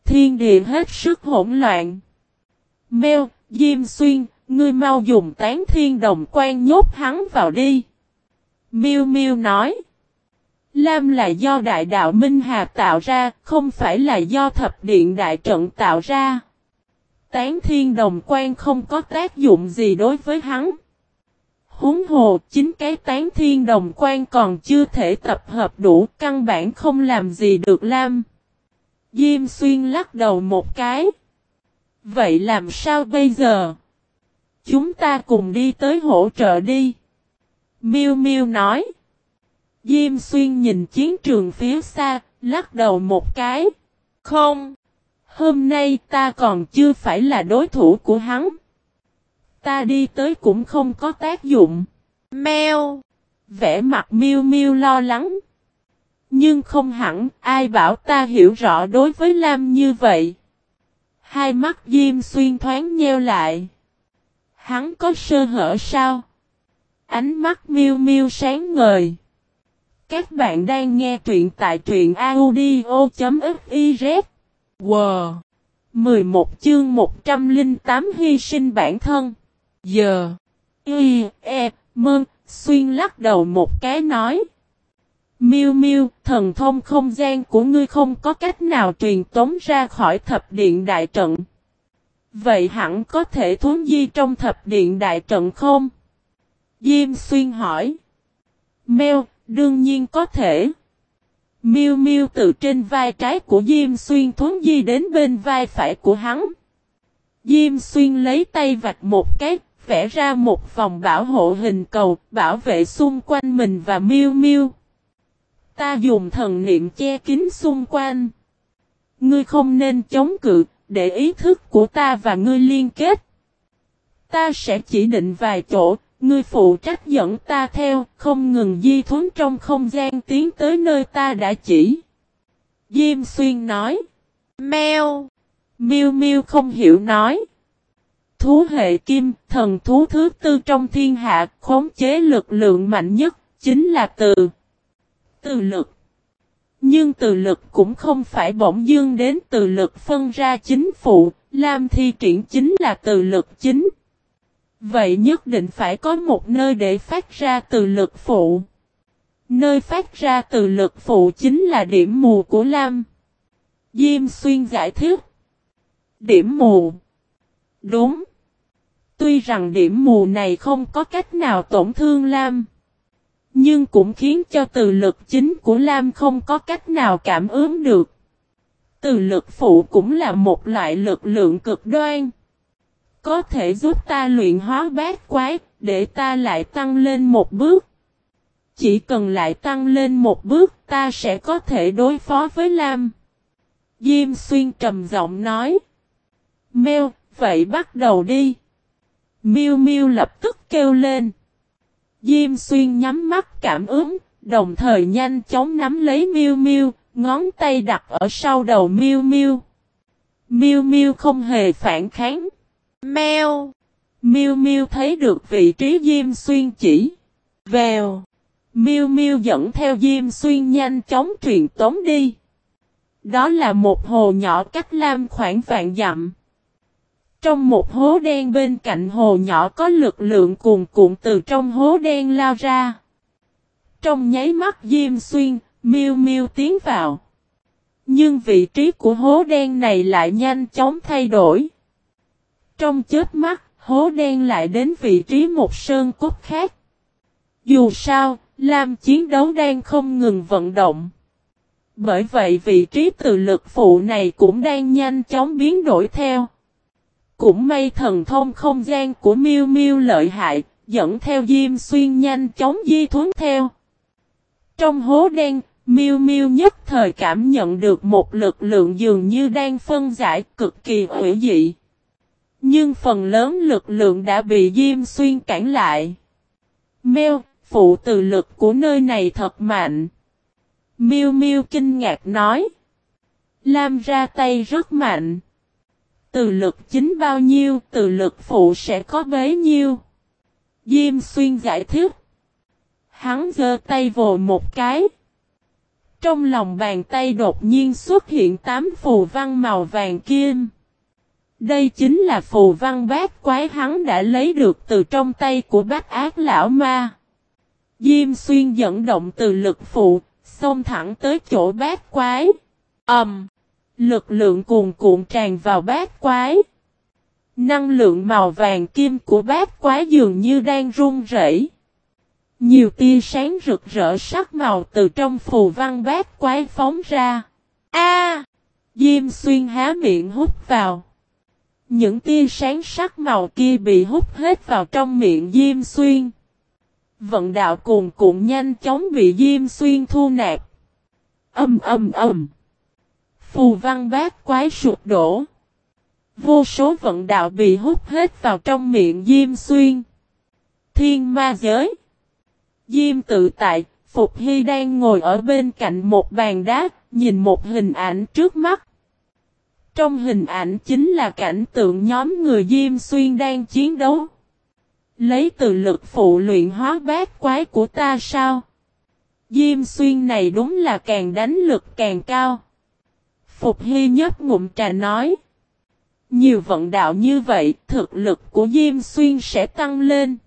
Thiên địa hết sức hỗn loạn. Mèo, Diêm Xuyên, ngươi mau dùng tán thiên đồng quan nhốt hắn vào đi. Miêu Miêu nói. Lam là do đại đạo Minh Hà tạo ra, không phải là do thập điện đại trận tạo ra. Tán thiên đồng quan không có tác dụng gì đối với hắn. Húng hồ, chính cái tán thiên đồng quan còn chưa thể tập hợp đủ, căn bản không làm gì được Lam. Diêm xuyên lắc đầu một cái. Vậy làm sao bây giờ? Chúng ta cùng đi tới hỗ trợ đi. Miêu Miêu nói. Diêm xuyên nhìn chiến trường phía xa, lắc đầu một cái. Không. Hôm nay ta còn chưa phải là đối thủ của hắn. Ta đi tới cũng không có tác dụng. Mèo. Vẽ mặt miêu miêu lo lắng. Nhưng không hẳn, ai bảo ta hiểu rõ đối với Lam như vậy. Hai mắt Diêm Xuyên thoáng nheo lại. Hắn có sơ hở sao? Ánh mắt miêu miêu sáng ngời. Các bạn đang nghe truyện tại truyện audio.fiz. W. 11 chương 108 hy sinh bản thân. Giờ. Y, E, Mơn, Xuyên lắc đầu một cái nói. Miêu miêu, thần thông không gian của ngươi không có cách nào truyền tống ra khỏi thập điện đại trận. Vậy hẳn có thể thốn di trong thập điện đại trận không? Diêm xuyên hỏi. Mèo, đương nhiên có thể. Miêu miêu từ trên vai trái của Diêm xuyên thốn di đến bên vai phải của hắn. Diêm xuyên lấy tay vạch một cái, vẽ ra một vòng bảo hộ hình cầu, bảo vệ xung quanh mình và miêu miêu. Ta dùng thần niệm che kín xung quanh. Ngươi không nên chống cự, để ý thức của ta và ngươi liên kết. Ta sẽ chỉ định vài chỗ, ngươi phụ trách dẫn ta theo, không ngừng di thuấn trong không gian tiến tới nơi ta đã chỉ. Diêm xuyên nói. Mèo. Miêu miêu không hiểu nói. Thú hệ kim, thần thú thứ tư trong thiên hạ, khống chế lực lượng mạnh nhất, chính là từ. Từ lực. Nhưng từ lực cũng không phải bỗng dương đến từ lực phân ra chính phụ, làm thi triển chính là từ lực chính. Vậy nhất định phải có một nơi để phát ra từ lực phụ. Nơi phát ra từ lực phụ chính là điểm mù của Lam. Diêm xuyên giải thích. Điểm mù. Đúng. Tuy rằng điểm mù này không có cách nào tổn thương Lam. Nhưng cũng khiến cho từ lực chính của Lam không có cách nào cảm ứng được. Từ lực phụ cũng là một loại lực lượng cực đoan. Có thể giúp ta luyện hóa bát quái, để ta lại tăng lên một bước. Chỉ cần lại tăng lên một bước ta sẽ có thể đối phó với Lam. Diêm xuyên trầm giọng nói. Mèo, vậy bắt đầu đi. Miu Miu lập tức kêu lên. Diêm xuyên nhắm mắt cảm ứng, đồng thời nhanh chóng nắm lấy Miu Miu, ngón tay đặt ở sau đầu Miu Miu. Miu Miu không hề phản kháng. Mèo. Miu Miu thấy được vị trí Diêm Xuyên chỉ. Vèo. Miu Miu dẫn theo Diêm Xuyên nhanh chóng truyền tống đi. Đó là một hồ nhỏ cách Lam khoảng vạn dặm. Trong một hố đen bên cạnh hồ nhỏ có lực lượng cuồn cuộn từ trong hố đen lao ra. Trong nháy mắt Diêm Xuyên, Miu Miu tiến vào. Nhưng vị trí của hố đen này lại nhanh chóng thay đổi. Trong chết mắt, hố đen lại đến vị trí một sơn cốt khác. Dù sao, Lam chiến đấu đang không ngừng vận động. Bởi vậy vị trí từ lực phụ này cũng đang nhanh chóng biến đổi theo. Cũng may thần thông không gian của Miêu Miêu lợi hại, dẫn theo Diêm Xuyên nhanh chóng di thuấn theo. Trong hố đen, Miêu Miêu nhất thời cảm nhận được một lực lượng dường như đang phân giải cực kỳ hữu dị. Nhưng phần lớn lực lượng đã bị Diêm Xuyên cản lại. Mèo, phụ từ lực của nơi này thật mạnh. Miêu Miêu kinh ngạc nói. Lam ra tay rất mạnh. Từ lực chính bao nhiêu, từ lực phụ sẽ có bấy nhiêu. Diêm xuyên giải thích. Hắn giơ tay vồ một cái. Trong lòng bàn tay đột nhiên xuất hiện tám phù văn màu vàng kim. Đây chính là phù văn bát quái hắn đã lấy được từ trong tay của bát ác lão ma. Diêm xuyên dẫn động từ lực phụ, xông thẳng tới chỗ bát quái. Ẩm! Um, lực lượng cuồn cuộn tràn vào bát quái. Năng lượng màu vàng kim của bát quái dường như đang run rẩy. Nhiều tia sáng rực rỡ sắc màu từ trong phù văn bát quái phóng ra. A! Diêm xuyên há miệng hút vào. Những tia sáng sắc màu kia bị hút hết vào trong miệng Diêm xuyên. Vận đạo cuồn cuộn nhanh chóng bị Diêm xuyên thu nạp. Âm âm âm. Phù văn bát quái sụp đổ. Vô số vận đạo bị hút hết vào trong miệng Diêm Xuyên. Thiên ma giới. Diêm tự tại, Phục Hy đang ngồi ở bên cạnh một bàn đá, nhìn một hình ảnh trước mắt. Trong hình ảnh chính là cảnh tượng nhóm người Diêm Xuyên đang chiến đấu. Lấy từ lực phụ luyện hóa bát quái của ta sao? Diêm Xuyên này đúng là càng đánh lực càng cao. Phục Hy nhấp ngụm trà nói. Nhiều vận đạo như vậy, thực lực của Diêm Xuyên sẽ tăng lên.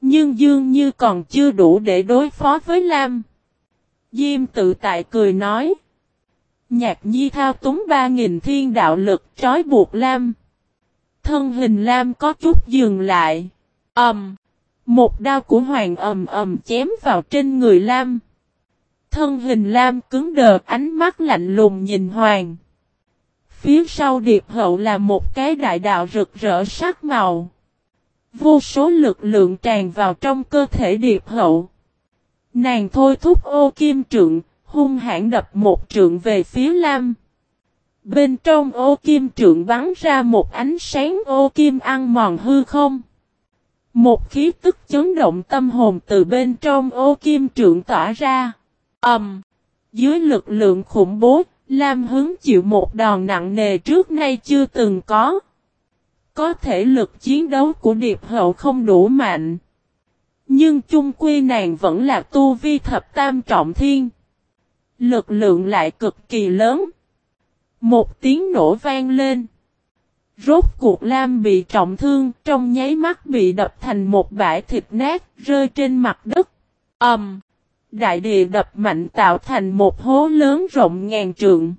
Nhưng Dương Như còn chưa đủ để đối phó với Lam. Diêm tự tại cười nói. Nhạc nhi thao túng ba nghìn thiên đạo lực trói buộc Lam. Thân hình Lam có chút dừng lại. Ẩm. Um, một đao của Hoàng ầm ầm chém vào trên người Lam. Thân hình Lam cứng đờ ánh mắt lạnh lùng nhìn Hoàng. Phía sau điệp hậu là một cái đại đạo rực rỡ sắc màu. Vô số lực lượng tràn vào trong cơ thể điệp hậu. Nàng thôi thúc ô kim trượng, hung hãn đập một trượng về phía Lam. Bên trong ô kim trượng bắn ra một ánh sáng ô kim ăn mòn hư không. Một khí tức chấn động tâm hồn từ bên trong ô kim trượng tỏa ra. ầm Um, dưới lực lượng khủng bố, Lam hứng chịu một đòn nặng nề trước nay chưa từng có. Có thể lực chiến đấu của điệp hậu không đủ mạnh. Nhưng chung quy nàng vẫn là tu vi thập tam trọng thiên. Lực lượng lại cực kỳ lớn. Một tiếng nổ vang lên. Rốt cuộc Lam bị trọng thương, trong nháy mắt bị đập thành một bãi thịt nát, rơi trên mặt đất. Ầm! Um, đại địa đập mạnh tạo thành một hố lớn rộng ngàn trượng.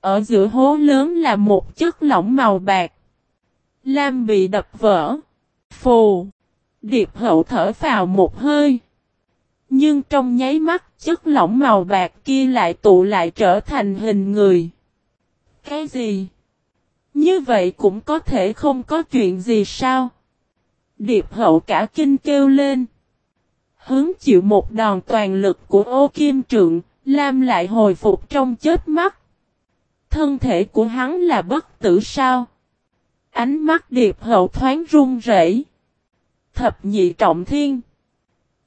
Ở giữa hố lớn là một chất lỏng màu bạc. Lam bị đập vỡ. Phù! Điệp hậu thở vào một hơi. Nhưng trong nháy mắt chất lỏng màu bạc kia lại tụ lại trở thành hình người. Cái gì? Như vậy cũng có thể không có chuyện gì sao? Điệp hậu cả kinh kêu lên. Hướng chịu một đòn toàn lực của ô kim trượng, Lam lại hồi phục trong chết mắt. Thân thể của hắn là bất tử sao? Ánh mắt điệp hậu thoáng run rẩy. Thập nhị trọng thiên.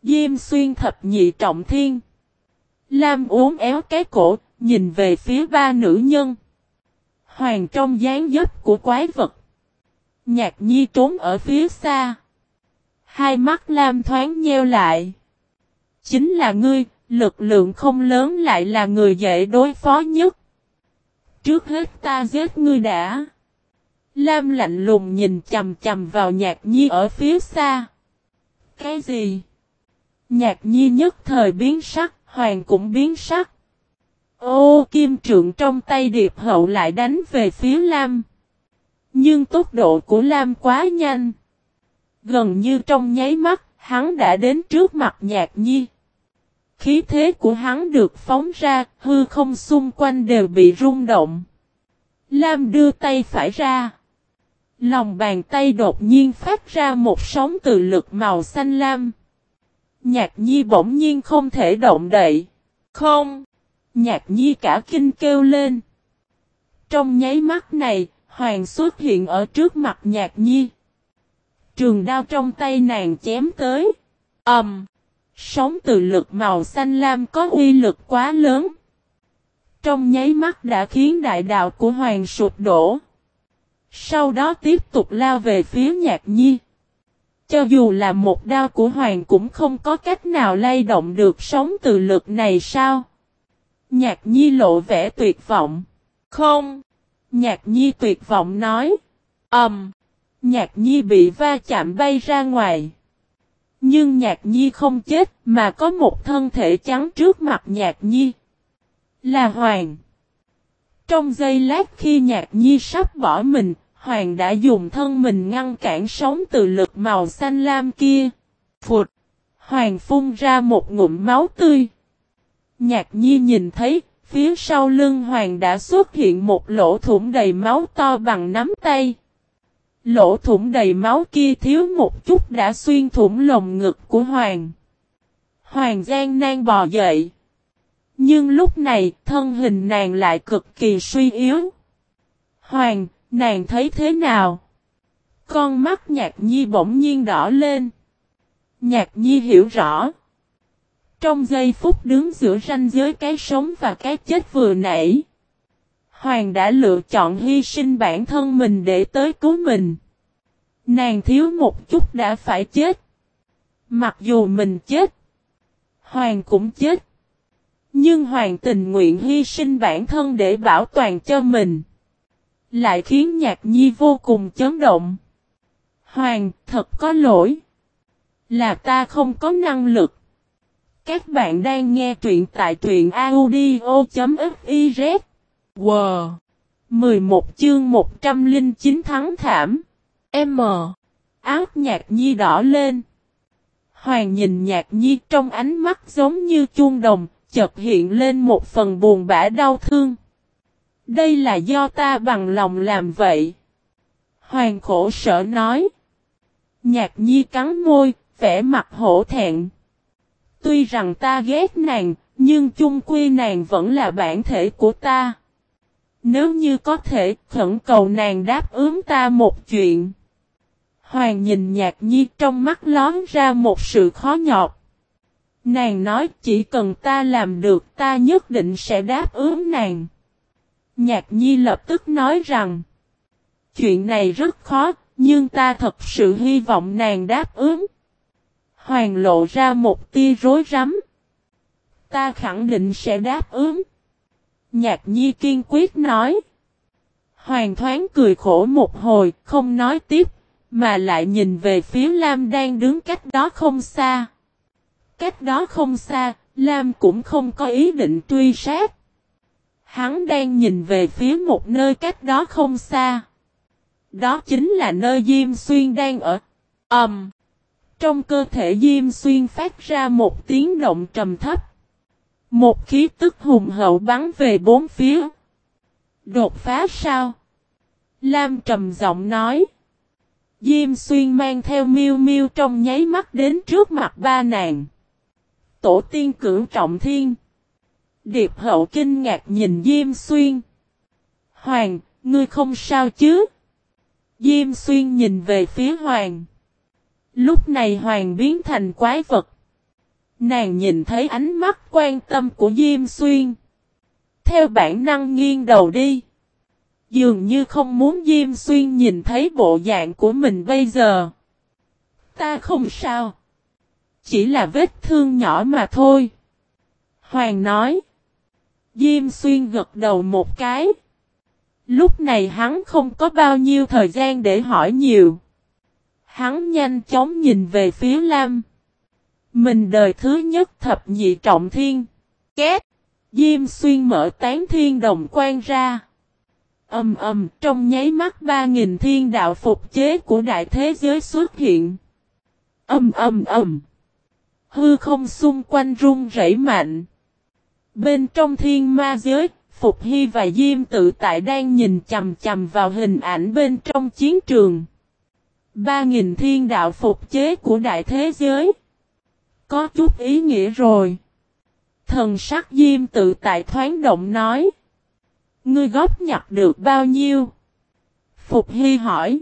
Diêm xuyên thập nhị trọng thiên. Lam uốn éo cái cổ, nhìn về phía ba nữ nhân. Hoàng trong dáng dấp của quái vật. Nhạc nhi trốn ở phía xa. Hai mắt Lam thoáng nheo lại. Chính là ngươi, lực lượng không lớn lại là người dễ đối phó nhất. Trước hết ta giết ngươi đã. Lam lạnh lùng nhìn chầm chầm vào nhạc nhi ở phía xa. Cái gì? Nhạc nhi nhất thời biến sắc, hoàng cũng biến sắc. Ô kim trượng trong tay điệp hậu lại đánh về phía Lam. Nhưng tốc độ của Lam quá nhanh. Gần như trong nháy mắt, hắn đã đến trước mặt nhạc nhi. Khí thế của hắn được phóng ra, hư không xung quanh đều bị rung động. Lam đưa tay phải ra. Lòng bàn tay đột nhiên phát ra một sóng từ lực màu xanh lam. Nhạc nhi bỗng nhiên không thể động đậy. Không! Nhạc nhi cả kinh kêu lên. Trong nháy mắt này, Hoàng xuất hiện ở trước mặt nhạc nhi. Trường đao trong tay nàng chém tới. Ẩm! Um, Sóng từ lực màu xanh lam có uy lực quá lớn. Trong nháy mắt đã khiến đại đạo của Hoàng sụp đổ. Sau đó tiếp tục lao về phía nhạc nhi. Cho dù là một đao của Hoàng cũng không có cách nào lay động được sống từ lực này sao? Nhạc nhi lộ vẻ tuyệt vọng. Không. Nhạc nhi tuyệt vọng nói. Ẩm. Um, nhạc nhi bị va chạm bay ra ngoài. Nhưng nhạc nhi không chết mà có một thân thể trắng trước mặt nhạc nhi. Là Hoàng. Trong giây lát khi nhạc nhi sắp bỏ mình, Hoàng đã dùng thân mình ngăn cản sóng từ lực màu xanh lam kia. Phụt! Hoàng phun ra một ngụm máu tươi. Nhạc nhi nhìn thấy, phía sau lưng Hoàng đã xuất hiện một lỗ thủng đầy máu to bằng nắm tay. Lỗ thủng đầy máu kia thiếu một chút đã xuyên thủng lồng ngực của Hoàng. Hoàng gian nan bò dậy. Nhưng lúc này thân hình nàng lại cực kỳ suy yếu. Hoàng, nàng thấy thế nào? Con mắt nhạc nhi bỗng nhiên đỏ lên. Nhạc nhi hiểu rõ. Trong giây phút đứng giữa ranh giới cái sống và cái chết vừa nãy. Hoàng đã lựa chọn hy sinh bản thân mình để tới cứu mình. Nàng thiếu một chút đã phải chết. Mặc dù mình chết. Hoàng cũng chết. Nhưng Hoàng tình nguyện hy sinh bản thân để bảo toàn cho mình. Lại khiến nhạc nhi vô cùng chấn động. Hoàng thật có lỗi. Là ta không có năng lực. Các bạn đang nghe truyện tại truyện audio.fiz. Wow! 11 chương 109 thắng thảm. M. Ác nhạc nhi đỏ lên. Hoàng nhìn nhạc nhi trong ánh mắt giống như chuông đồng, chợt hiện lên một phần buồn bã đau thương. Đây là do ta bằng lòng làm vậy. Hoàng khổ sở nói. Nhạc nhi cắn môi, vẻ mặt hổ thẹn. Tuy rằng ta ghét nàng, nhưng chung quy nàng vẫn là bản thể của ta. Nếu như có thể, khẩn cầu nàng đáp ứng ta một chuyện. Hoàng nhìn nhạc nhi trong mắt lón ra một sự khó nhọc. Nàng nói chỉ cần ta làm được ta nhất định sẽ đáp ứng nàng. Nhạc nhi lập tức nói rằng. Chuyện này rất khó, nhưng ta thật sự hy vọng nàng đáp ứng. Hoàng lộ ra một tia rối rắm. Ta khẳng định sẽ đáp ứng. Nhạc nhi kiên quyết nói. Hoàng thoáng cười khổ một hồi, không nói tiếp, mà lại nhìn về phía Lam đang đứng cách đó không xa. Cách đó không xa, Lam cũng không có ý định truy sát. Hắn đang nhìn về phía một nơi cách đó không xa. Đó chính là nơi Diêm Xuyên đang ở. Ẩm. Um, trong cơ thể Diêm Xuyên phát ra một tiếng động trầm thấp. Một khí tức hùng hậu bắn về bốn phía. Đột phá sao? Lam trầm giọng nói. Diêm xuyên mang theo miêu miêu trong nháy mắt đến trước mặt ba nàng. Tổ tiên cưỡng trọng thiên. Điệp hậu kinh ngạc nhìn Diêm xuyên. Hoàng, ngươi không sao chứ? Diêm xuyên nhìn về phía Hoàng. Lúc này Hoàng biến thành quái vật. Nàng nhìn thấy ánh mắt quan tâm của Diêm Xuyên. Theo bản năng nghiêng đầu đi. Dường như không muốn Diêm Xuyên nhìn thấy bộ dạng của mình bây giờ. Ta không sao. Chỉ là vết thương nhỏ mà thôi. Hoàng nói. Diêm Xuyên gật đầu một cái. Lúc này hắn không có bao nhiêu thời gian để hỏi nhiều. Hắn nhanh chóng nhìn về phía Lam. Mình đời thứ nhất thập nhị trọng thiên. Két. Diêm xuyên mở tán thiên đồng quan ra. Âm ầm, trong nháy mắt ba nghìn thiên đạo phục chế của đại thế giới xuất hiện. Âm ầm ầm. Hư không xung quanh rung rẩy mạnh. Bên trong thiên ma giới, Phục Hy và Diêm tự tại đang nhìn chầm chầm vào hình ảnh bên trong chiến trường. Ba nghìn thiên đạo phục chế của đại thế giới. Có chút ý nghĩa rồi. Thần sắc Diêm tự tại thoáng động nói. Ngươi góp nhặt được bao nhiêu? Phục Hy hỏi.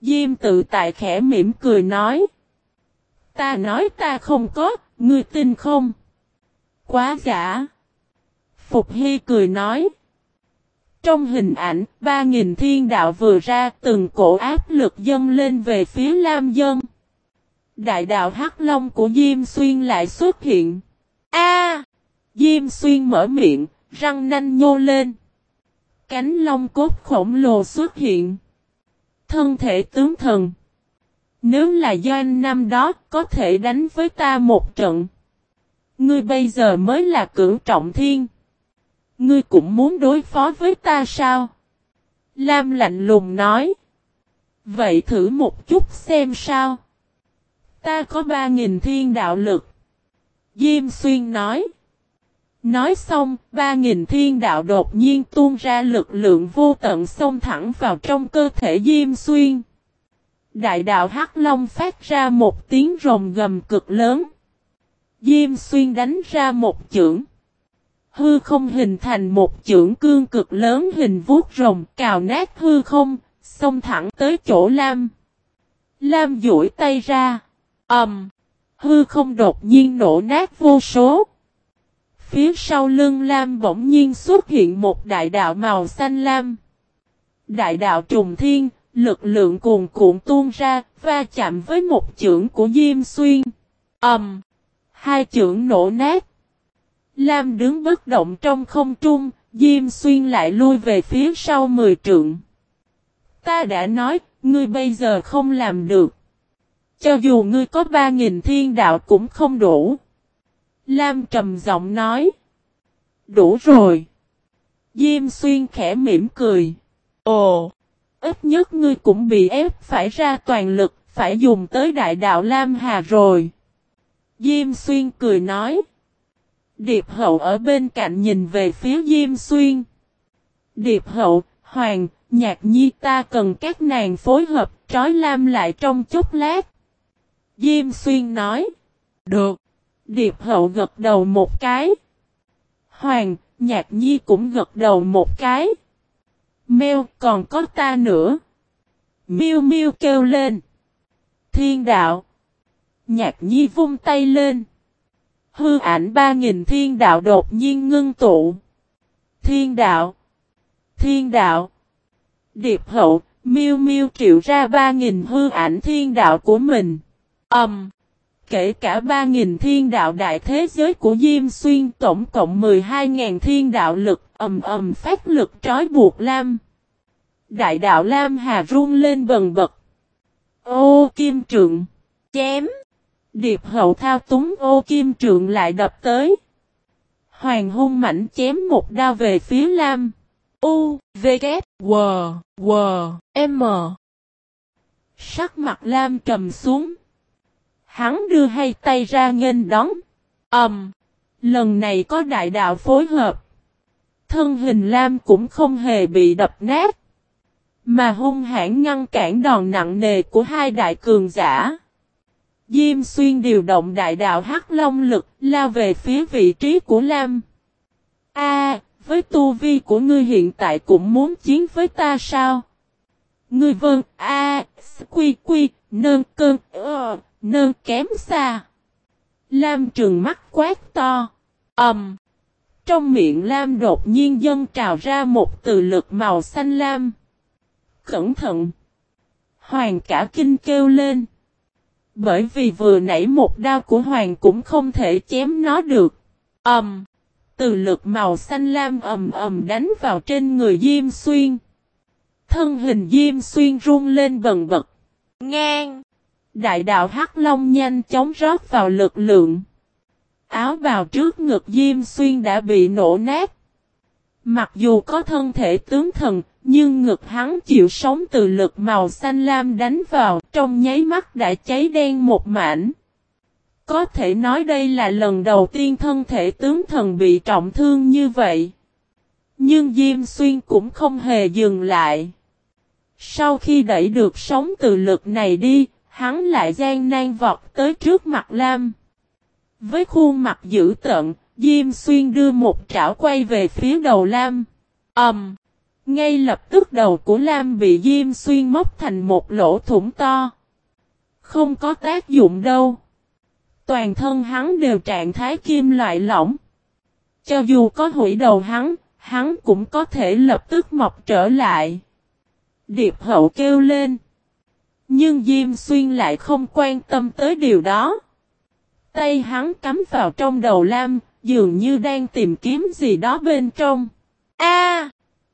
Diêm tự tại khẽ mỉm cười nói. Ta nói ta không có, ngươi tin không? Quá giả. Phục Hy cười nói. Trong hình ảnh, ba nghìn thiên đạo vừa ra từng cổ áp lực dâng lên về phía Lam Dân. Đại đạo Hắc Long của Diêm Xuyên lại xuất hiện. A! Diêm Xuyên mở miệng, răng nanh nhô lên. Cánh long cốt khổng lồ xuất hiện. Thân thể tướng thần. Nếu là doanh năm đó có thể đánh với ta một trận. Ngươi bây giờ mới là cưỡng trọng thiên. Ngươi cũng muốn đối phó với ta sao? Lam lạnh lùng nói. Vậy thử một chút xem sao. Ta có ba nghìn thiên đạo lực. Diêm xuyên nói. Nói xong, ba nghìn thiên đạo đột nhiên tuôn ra lực lượng vô tận xông thẳng vào trong cơ thể Diêm Xuyên. Đại đạo Hắc Long phát ra một tiếng rồng gầm cực lớn. Diêm Xuyên đánh ra một chưởng. Hư không hình thành một chưởng cương cực lớn hình vuốt rồng cào nát hư không, xông thẳng tới chỗ Lam. Lam duỗi tay ra. ầm, um, Hư không đột nhiên nổ nát vô số. Phía sau lưng Lam bỗng nhiên xuất hiện một đại đạo màu xanh lam. Đại đạo trùng thiên, lực lượng cuồn cuộn tuôn ra, va chạm với một chưởng của Diêm Xuyên. ầm, um, Hai chưởng nổ nát. Lam đứng bất động trong không trung, Diêm Xuyên lại lui về phía sau mười trượng. Ta đã nói, ngươi bây giờ không làm được. Cho dù ngươi có ba nghìn thiên đạo cũng không đủ. Lam trầm giọng nói. Đủ rồi. Diêm xuyên khẽ mỉm cười. Ồ, ít nhất ngươi cũng bị ép phải ra toàn lực, phải dùng tới đại đạo Lam Hà rồi. Diêm xuyên cười nói. Điệp hậu ở bên cạnh nhìn về phía Diêm xuyên. Điệp hậu, hoàng, nhạc nhi ta cần các nàng phối hợp trói Lam lại trong chốc lát. Diêm xuyên nói. Được. Điệp hậu gật đầu một cái. Hoàng, nhạc nhi cũng gật đầu một cái. Mèo còn có ta nữa. Miêu miêu kêu lên. Thiên đạo. Nhạc nhi vung tay lên. Hư ảnh ba nghìn thiên đạo đột nhiên ngưng tụ. Thiên đạo. Thiên đạo. Điệp hậu, miêu miêu triệu ra ba nghìn hư ảnh thiên đạo của mình. Âm. Um, Kể cả ba nghìn thiên đạo đại thế giới của Diêm Xuyên tổng cộng 12.000 thiên đạo lực ầm ầm phát lực trói buộc Lam. Đại đạo Lam Hà run lên bần bật. Ô kim trượng. Chém. Điệp hậu thao túng ô kim trượng lại đập tới. Hoàng hung mảnh chém một đao về phía Lam. U, V, K, W, W, M. Sắc mặt Lam trầm xuống. Hắn đưa hai tay ra nghênh đón. Ầm. Um, lần này có đại đạo phối hợp. Thân hình Lam cũng không hề bị đập nát. Mà hung hãn ngăn cản đòn nặng nề của hai đại cường giả. Diêm xuyên điều động đại đạo Hắc Long lực lao về phía vị trí của Lam. A, với tu vi của ngươi hiện tại cũng muốn chiến với ta sao? Ngươi vâng, a, quy quy, nơn cơn, ờ, ơ, nơ kém xa. Lam trường mắt quát to. Ẩm. Um, trong miệng Lam đột nhiên dâng trào ra một từ lực màu xanh lam. Cẩn thận. Hoàng cả kinh kêu lên. Bởi vì vừa nãy một đao của Hoàng cũng không thể chém nó được. Ẩm. Um, từ lực màu xanh lam ầm ầm đánh vào trên người Diêm Xuyên. Thân hình Diêm Xuyên run lên bần bật. Ngang. Đại đạo Hắc Long nhanh chóng rót vào lực lượng. Áo bào trước ngực Diêm Xuyên đã bị nổ nát. Mặc dù có thân thể tướng thần, nhưng ngực hắn chịu sống từ lực màu xanh lam đánh vào, trong nháy mắt đã cháy đen một mảnh. Có thể nói đây là lần đầu tiên thân thể tướng thần bị trọng thương như vậy. Nhưng Diêm Xuyên cũng không hề dừng lại. Sau khi đẩy được sống từ lực này đi, hắn lại gian nan vọt tới trước mặt Lam. Với khuôn mặt dữ tợn, Diêm Xuyên đưa một trảo quay về phía đầu Lam. ầm, um, Ngay lập tức đầu của Lam bị Diêm Xuyên móc thành một lỗ thủng to. Không có tác dụng đâu. Toàn thân hắn đều trạng thái kim loại lỏng. Cho dù có hủy đầu hắn, hắn cũng có thể lập tức mọc trở lại. Điệp hậu kêu lên. Nhưng Diêm Xuyên lại không quan tâm tới điều đó. Tay hắn cắm vào trong đầu Lam, dường như đang tìm kiếm gì đó bên trong. A!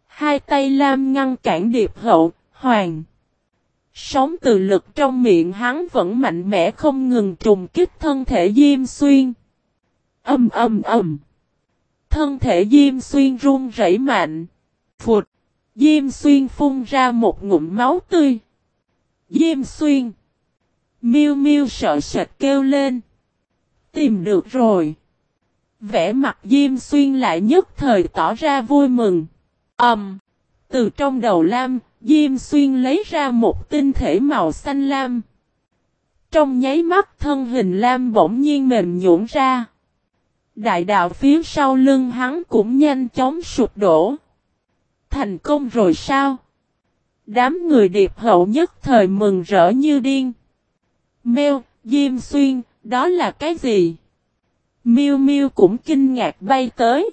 hai tay Lam ngăn cản điệp hậu, hoàng. Sống từ lực trong miệng hắn vẫn mạnh mẽ không ngừng trùng kích thân thể Diêm Xuyên. Âm âm âm. Thân thể Diêm Xuyên run rẩy mạnh. Phụt. Diêm Xuyên phun ra một ngụm máu tươi. Diêm Xuyên. Miêu Miêu sợ sệt kêu lên. Tìm được rồi. Vẽ mặt Diêm Xuyên lại nhất thời tỏ ra vui mừng. Ẩm. Um, từ trong đầu Lam, Diêm Xuyên lấy ra một tinh thể màu xanh lam. Trong nháy mắt thân hình Lam bỗng nhiên mềm nhũn ra. Đại đạo phía sau lưng hắn cũng nhanh chóng sụp đổ. Thành công rồi sao? Đám người điệp hậu nhất thời mừng rỡ như điên. Mèo, Diêm Xuyên, đó là cái gì? Miu Miu cũng kinh ngạc bay tới.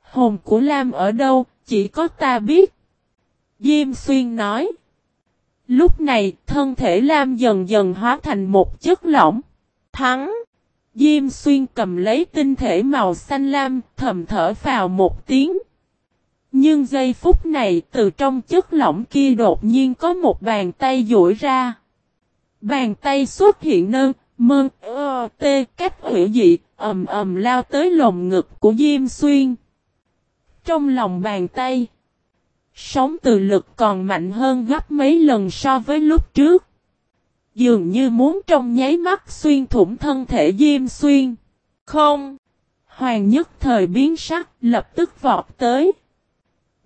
Hồn của Lam ở đâu, chỉ có ta biết. Diêm Xuyên nói. Lúc này, thân thể Lam dần dần hóa thành một chất lỏng. Thắng. Diêm Xuyên cầm lấy tinh thể màu xanh lam, thầm thở vào một tiếng. Nhưng giây phút này, từ trong chất lỏng kia đột nhiên có một bàn tay duỗi ra. Bàn tay xuất hiện nơ, mơ, ơ, tê, cách hữu dị, ầm ầm lao tới lồng ngực của Diêm Xuyên. Trong lòng bàn tay, Sống từ lực còn mạnh hơn gấp mấy lần so với lúc trước. Dường như muốn trong nháy mắt xuyên thủng thân thể Diêm Xuyên. Không. Hoàng nhất thời biến sắc lập tức vọt tới.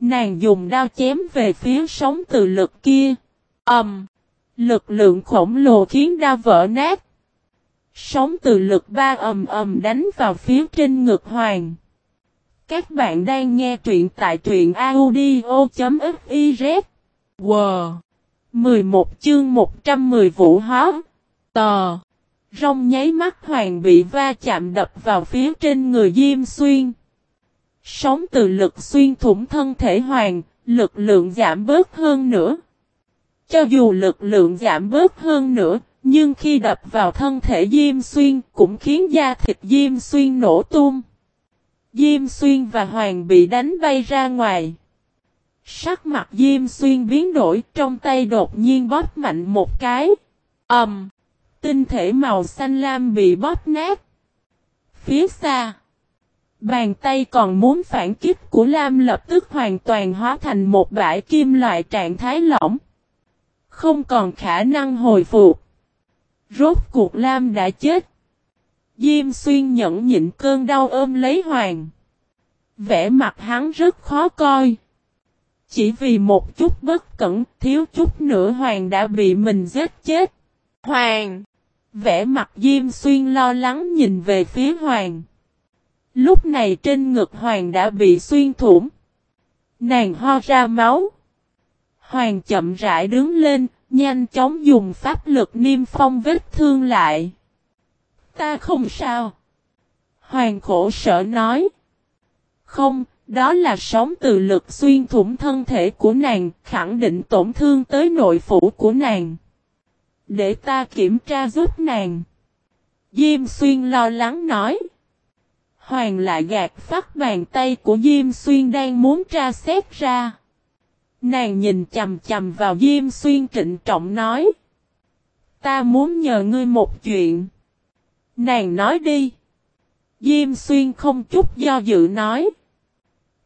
Nàng dùng đao chém về phía sống từ lực kia. Ẩm. Lực lượng khổng lồ khiến đao vỡ nát. Sống từ lực ba ầm ầm đánh vào phía trên ngực hoàng. Các bạn đang nghe truyện tại truyện audio.fiz. Wow! 11 chương 110 vũ hóa. Tờ! Rong nháy mắt hoàng bị va chạm đập vào phía trên người Diêm Xuyên. Sống từ lực xuyên thủng thân thể hoàng, lực lượng giảm bớt hơn nữa. Cho dù lực lượng giảm bớt hơn nữa, nhưng khi đập vào thân thể Diêm Xuyên cũng khiến da thịt Diêm Xuyên nổ tung. Diêm Xuyên và Hoàng bị đánh bay ra ngoài. Sắc mặt Diêm Xuyên biến đổi trong tay đột nhiên bóp mạnh một cái. Ẩm. Um, tinh thể màu xanh lam bị bóp nát. Phía xa. Bàn tay còn muốn phản kích của Lam lập tức hoàn toàn hóa thành một bãi kim loại trạng thái lỏng. Không còn khả năng hồi phục. Rốt cuộc Lam đã chết. Diêm xuyên nhẫn nhịn cơn đau ôm lấy hoàng. Vẽ mặt hắn rất khó coi. Chỉ vì một chút bất cẩn, thiếu chút nữa hoàng đã bị mình giết chết. Hoàng! Vẽ mặt Diêm Xuyên lo lắng nhìn về phía hoàng. Lúc này trên ngực hoàng đã bị xuyên thủng. Nàng ho ra máu. Hoàng chậm rãi đứng lên, nhanh chóng dùng pháp lực niêm phong vết thương lại. Ta không sao. Hoàng khổ sở nói. Không, đó là sóng từ lực xuyên thủng thân thể của nàng, khẳng định tổn thương tới nội phủ của nàng. Để ta kiểm tra giúp nàng. Diêm xuyên lo lắng nói. Hoàng lại gạt phát bàn tay của Diêm Xuyên đang muốn tra xét ra. Nàng nhìn chầm chầm vào Diêm Xuyên trịnh trọng nói. Ta muốn nhờ ngươi một chuyện. Nàng nói đi. Diêm xuyên không chút do dự nói.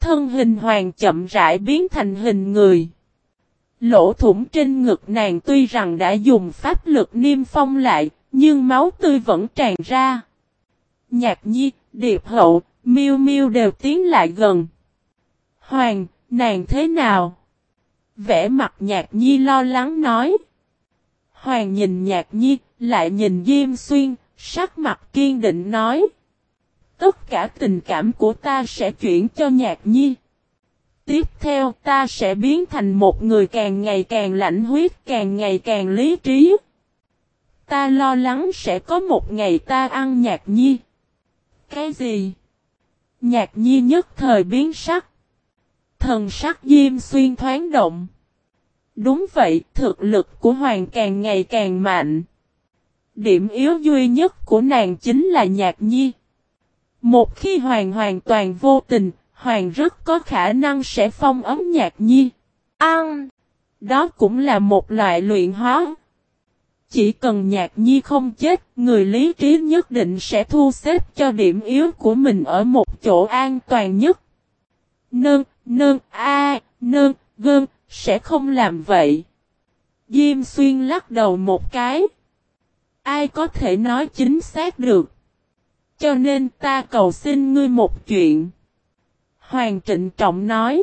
Thân hình hoàng chậm rãi biến thành hình người. Lỗ thủng trên ngực nàng tuy rằng đã dùng pháp lực niêm phong lại, nhưng máu tươi vẫn tràn ra. Nhạc nhi, điệp hậu, miêu miêu đều tiến lại gần. Hoàng, nàng thế nào? Vẽ mặt nhạc nhi lo lắng nói. Hoàng nhìn nhạc nhi, lại nhìn Diêm Xuyên, sắc mặt kiên định nói. Tất cả tình cảm của ta sẽ chuyển cho nhạc nhi. Tiếp theo ta sẽ biến thành một người càng ngày càng lạnh huyết, càng ngày càng lý trí. Ta lo lắng sẽ có một ngày ta ăn nhạc nhi. Cái gì? Nhạc nhi nhất thời biến sắc. Thần sắc diêm xuyên thoáng động. Đúng vậy, thực lực của Hoàng càng ngày càng mạnh. Điểm yếu duy nhất của nàng chính là nhạc nhi. Một khi Hoàng hoàn toàn vô tình, Hoàng rất có khả năng sẽ phong ấm nhạc nhi. Ăn! Đó cũng là một loại luyện hóa. Chỉ cần nhạc nhi không chết, người lý trí nhất định sẽ thu xếp cho điểm yếu của mình ở một chỗ an toàn nhất. Nương, nơn a, nơn gơn, sẽ không làm vậy. Diêm xuyên lắc đầu một cái. Ai có thể nói chính xác được. Cho nên ta cầu xin ngươi một chuyện. Hoàng trịnh trọng nói.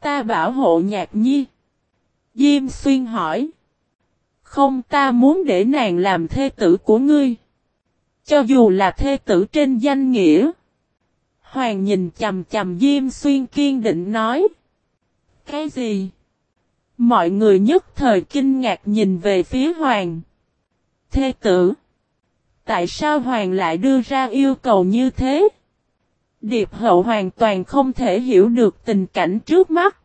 Ta bảo hộ nhạc nhi. Diêm xuyên hỏi. Không ta muốn để nàng làm thê tử của ngươi. Cho dù là thê tử trên danh nghĩa. Hoàng nhìn chầm chầm Diêm Xuyên kiên định nói. Cái gì? Mọi người nhất thời kinh ngạc nhìn về phía Hoàng. Thê tử. Tại sao Hoàng lại đưa ra yêu cầu như thế? Điệp hậu hoàn toàn không thể hiểu được tình cảnh trước mắt.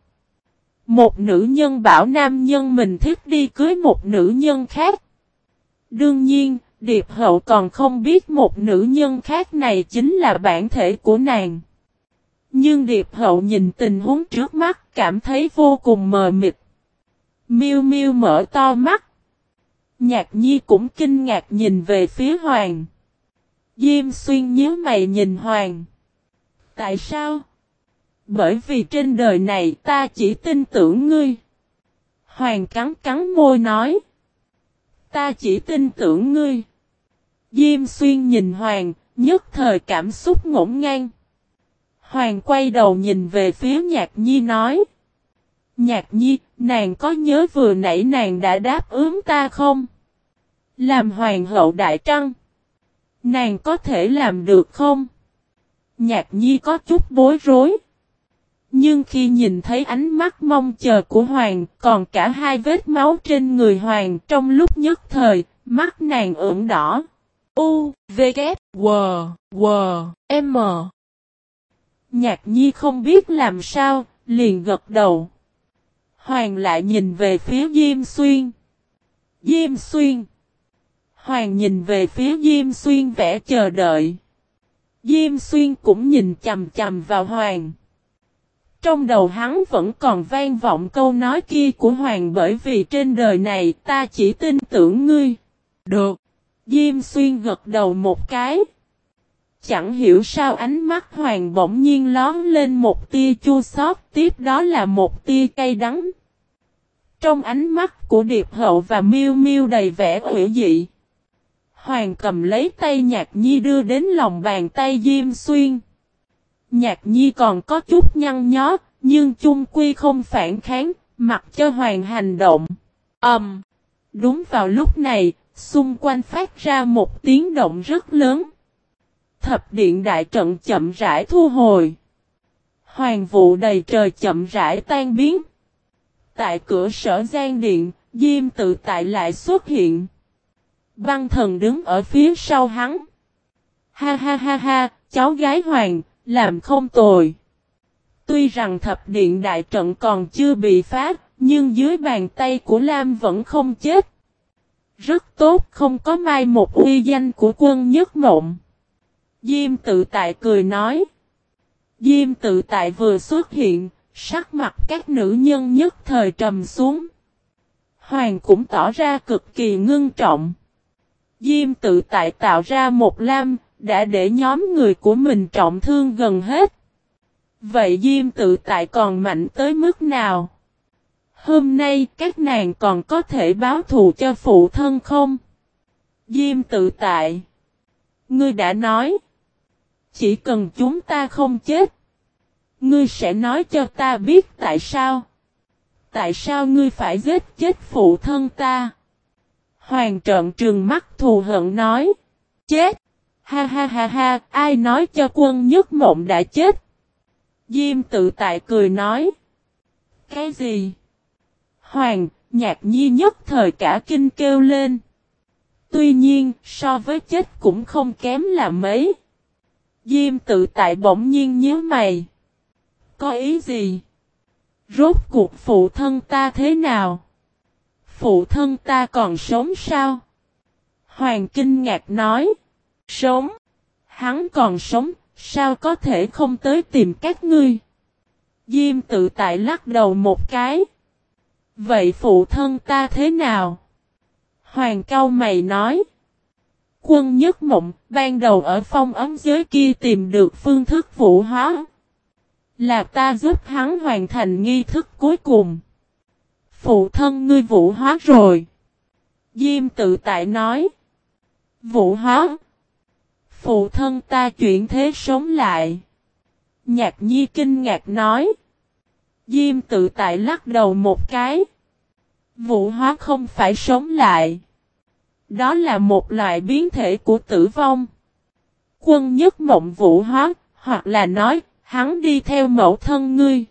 Một nữ nhân bảo nam nhân mình thích đi cưới một nữ nhân khác. Đương nhiên, Điệp hậu còn không biết một nữ nhân khác này chính là bản thể của nàng. Nhưng Điệp hậu nhìn tình huống trước mắt cảm thấy vô cùng mờ mịt. Miêu miêu mở to mắt. Nhạc nhi cũng kinh ngạc nhìn về phía Hoàng. Diêm xuyên nhớ mày nhìn Hoàng. Tại sao? Bởi vì trên đời này ta chỉ tin tưởng ngươi. Hoàng cắn cắn môi nói. Ta chỉ tin tưởng ngươi. Diêm xuyên nhìn Hoàng, nhất thời cảm xúc ngổn ngang. Hoàng quay đầu nhìn về phía nhạc nhi nói. Nhạc nhi, nàng có nhớ vừa nãy nàng đã đáp ứng ta không? Làm hoàng hậu đại trăng. Nàng có thể làm được không? Nhạc nhi có chút bối rối. Nhưng khi nhìn thấy ánh mắt mong chờ của Hoàng, còn cả hai vết máu trên người Hoàng trong lúc nhất thời, mắt nàng ửng đỏ. U, V, K, W, W, M. Nhạc nhi không biết làm sao, liền gật đầu. Hoàng lại nhìn về phía Diêm Xuyên. Diêm Xuyên. Hoàng nhìn về phía Diêm Xuyên vẽ chờ đợi. Diêm Xuyên cũng nhìn chầm chầm vào Hoàng. Trong đầu hắn vẫn còn vang vọng câu nói kia của Hoàng bởi vì trên đời này ta chỉ tin tưởng ngươi. Được. Diêm Xuyên gật đầu một cái. Chẳng hiểu sao ánh mắt Hoàng bỗng nhiên lón lên một tia chua xót tiếp đó là một tia cay đắng. Trong ánh mắt của Điệp Hậu và Miêu Miêu đầy vẻ ủy dị. Hoàng cầm lấy tay Nhạc Nhi đưa đến lòng bàn tay Diêm Xuyên. Nhạc Nhi còn có chút nhăn nhó, nhưng chung quy không phản kháng, mặc cho Hoàng hành động. Ầm. Um, đúng vào lúc này, xung quanh phát ra một tiếng động rất lớn. Thập điện đại trận chậm rãi thu hồi. Hoàng vụ đầy trời chậm rãi tan biến. Tại cửa sở gian điện, Diêm tự tại lại xuất hiện. Băng thần đứng ở phía sau hắn. Ha ha ha ha, cháu gái Hoàng, làm không tồi. Tuy rằng thập điện đại trận còn chưa bị phá, nhưng dưới bàn tay của Lam vẫn không chết. Rất tốt không có mai một uy danh của quân nhất mộng. Diêm tự tại cười nói. Diêm tự tại vừa xuất hiện, sắc mặt các nữ nhân nhất thời trầm xuống. Hoàng cũng tỏ ra cực kỳ ngưng trọng. Diêm tự tại tạo ra một lam, đã để nhóm người của mình trọng thương gần hết. Vậy Diêm tự tại còn mạnh tới mức nào? Hôm nay các nàng còn có thể báo thù cho phụ thân không? Diêm tự tại. Ngươi đã nói. Chỉ cần chúng ta không chết. Ngươi sẽ nói cho ta biết tại sao. Tại sao ngươi phải giết chết phụ thân ta? Hoàng trợn trường mắt thù hận nói. Chết! Ha ha ha ha, ai nói cho quân nhất mộng đã chết? Diêm tự tại cười nói. Cái gì? Hoàng, nhạc nhi nhất thời cả kinh kêu lên. Tuy nhiên, so với chết cũng không kém là mấy. Diêm tự tại bỗng nhiên nhớ mày. Có ý gì? Rốt cuộc phụ thân ta thế nào? Phụ thân ta còn sống sao? Hoàng kinh ngạc nói. Sống. Hắn còn sống, sao có thể không tới tìm các ngươi? Diêm tự tại lắc đầu một cái. Vậy phụ thân ta thế nào? Hoàng cao mày nói. Quân nhất mộng, ban đầu ở phong ấm giới kia tìm được phương thức vũ hóa. Là ta giúp hắn hoàn thành nghi thức cuối cùng. Phụ thân ngươi vũ hóa rồi. Diêm tự tại nói. Vũ hóa. Phụ thân ta chuyển thế sống lại. Nhạc nhi kinh ngạc nói. Diêm tự tại lắc đầu một cái. Vũ hóa không phải sống lại. Đó là một loại biến thể của tử vong. Quân nhất mộng vũ hóa, hoặc là nói, hắn đi theo mẫu thân ngươi.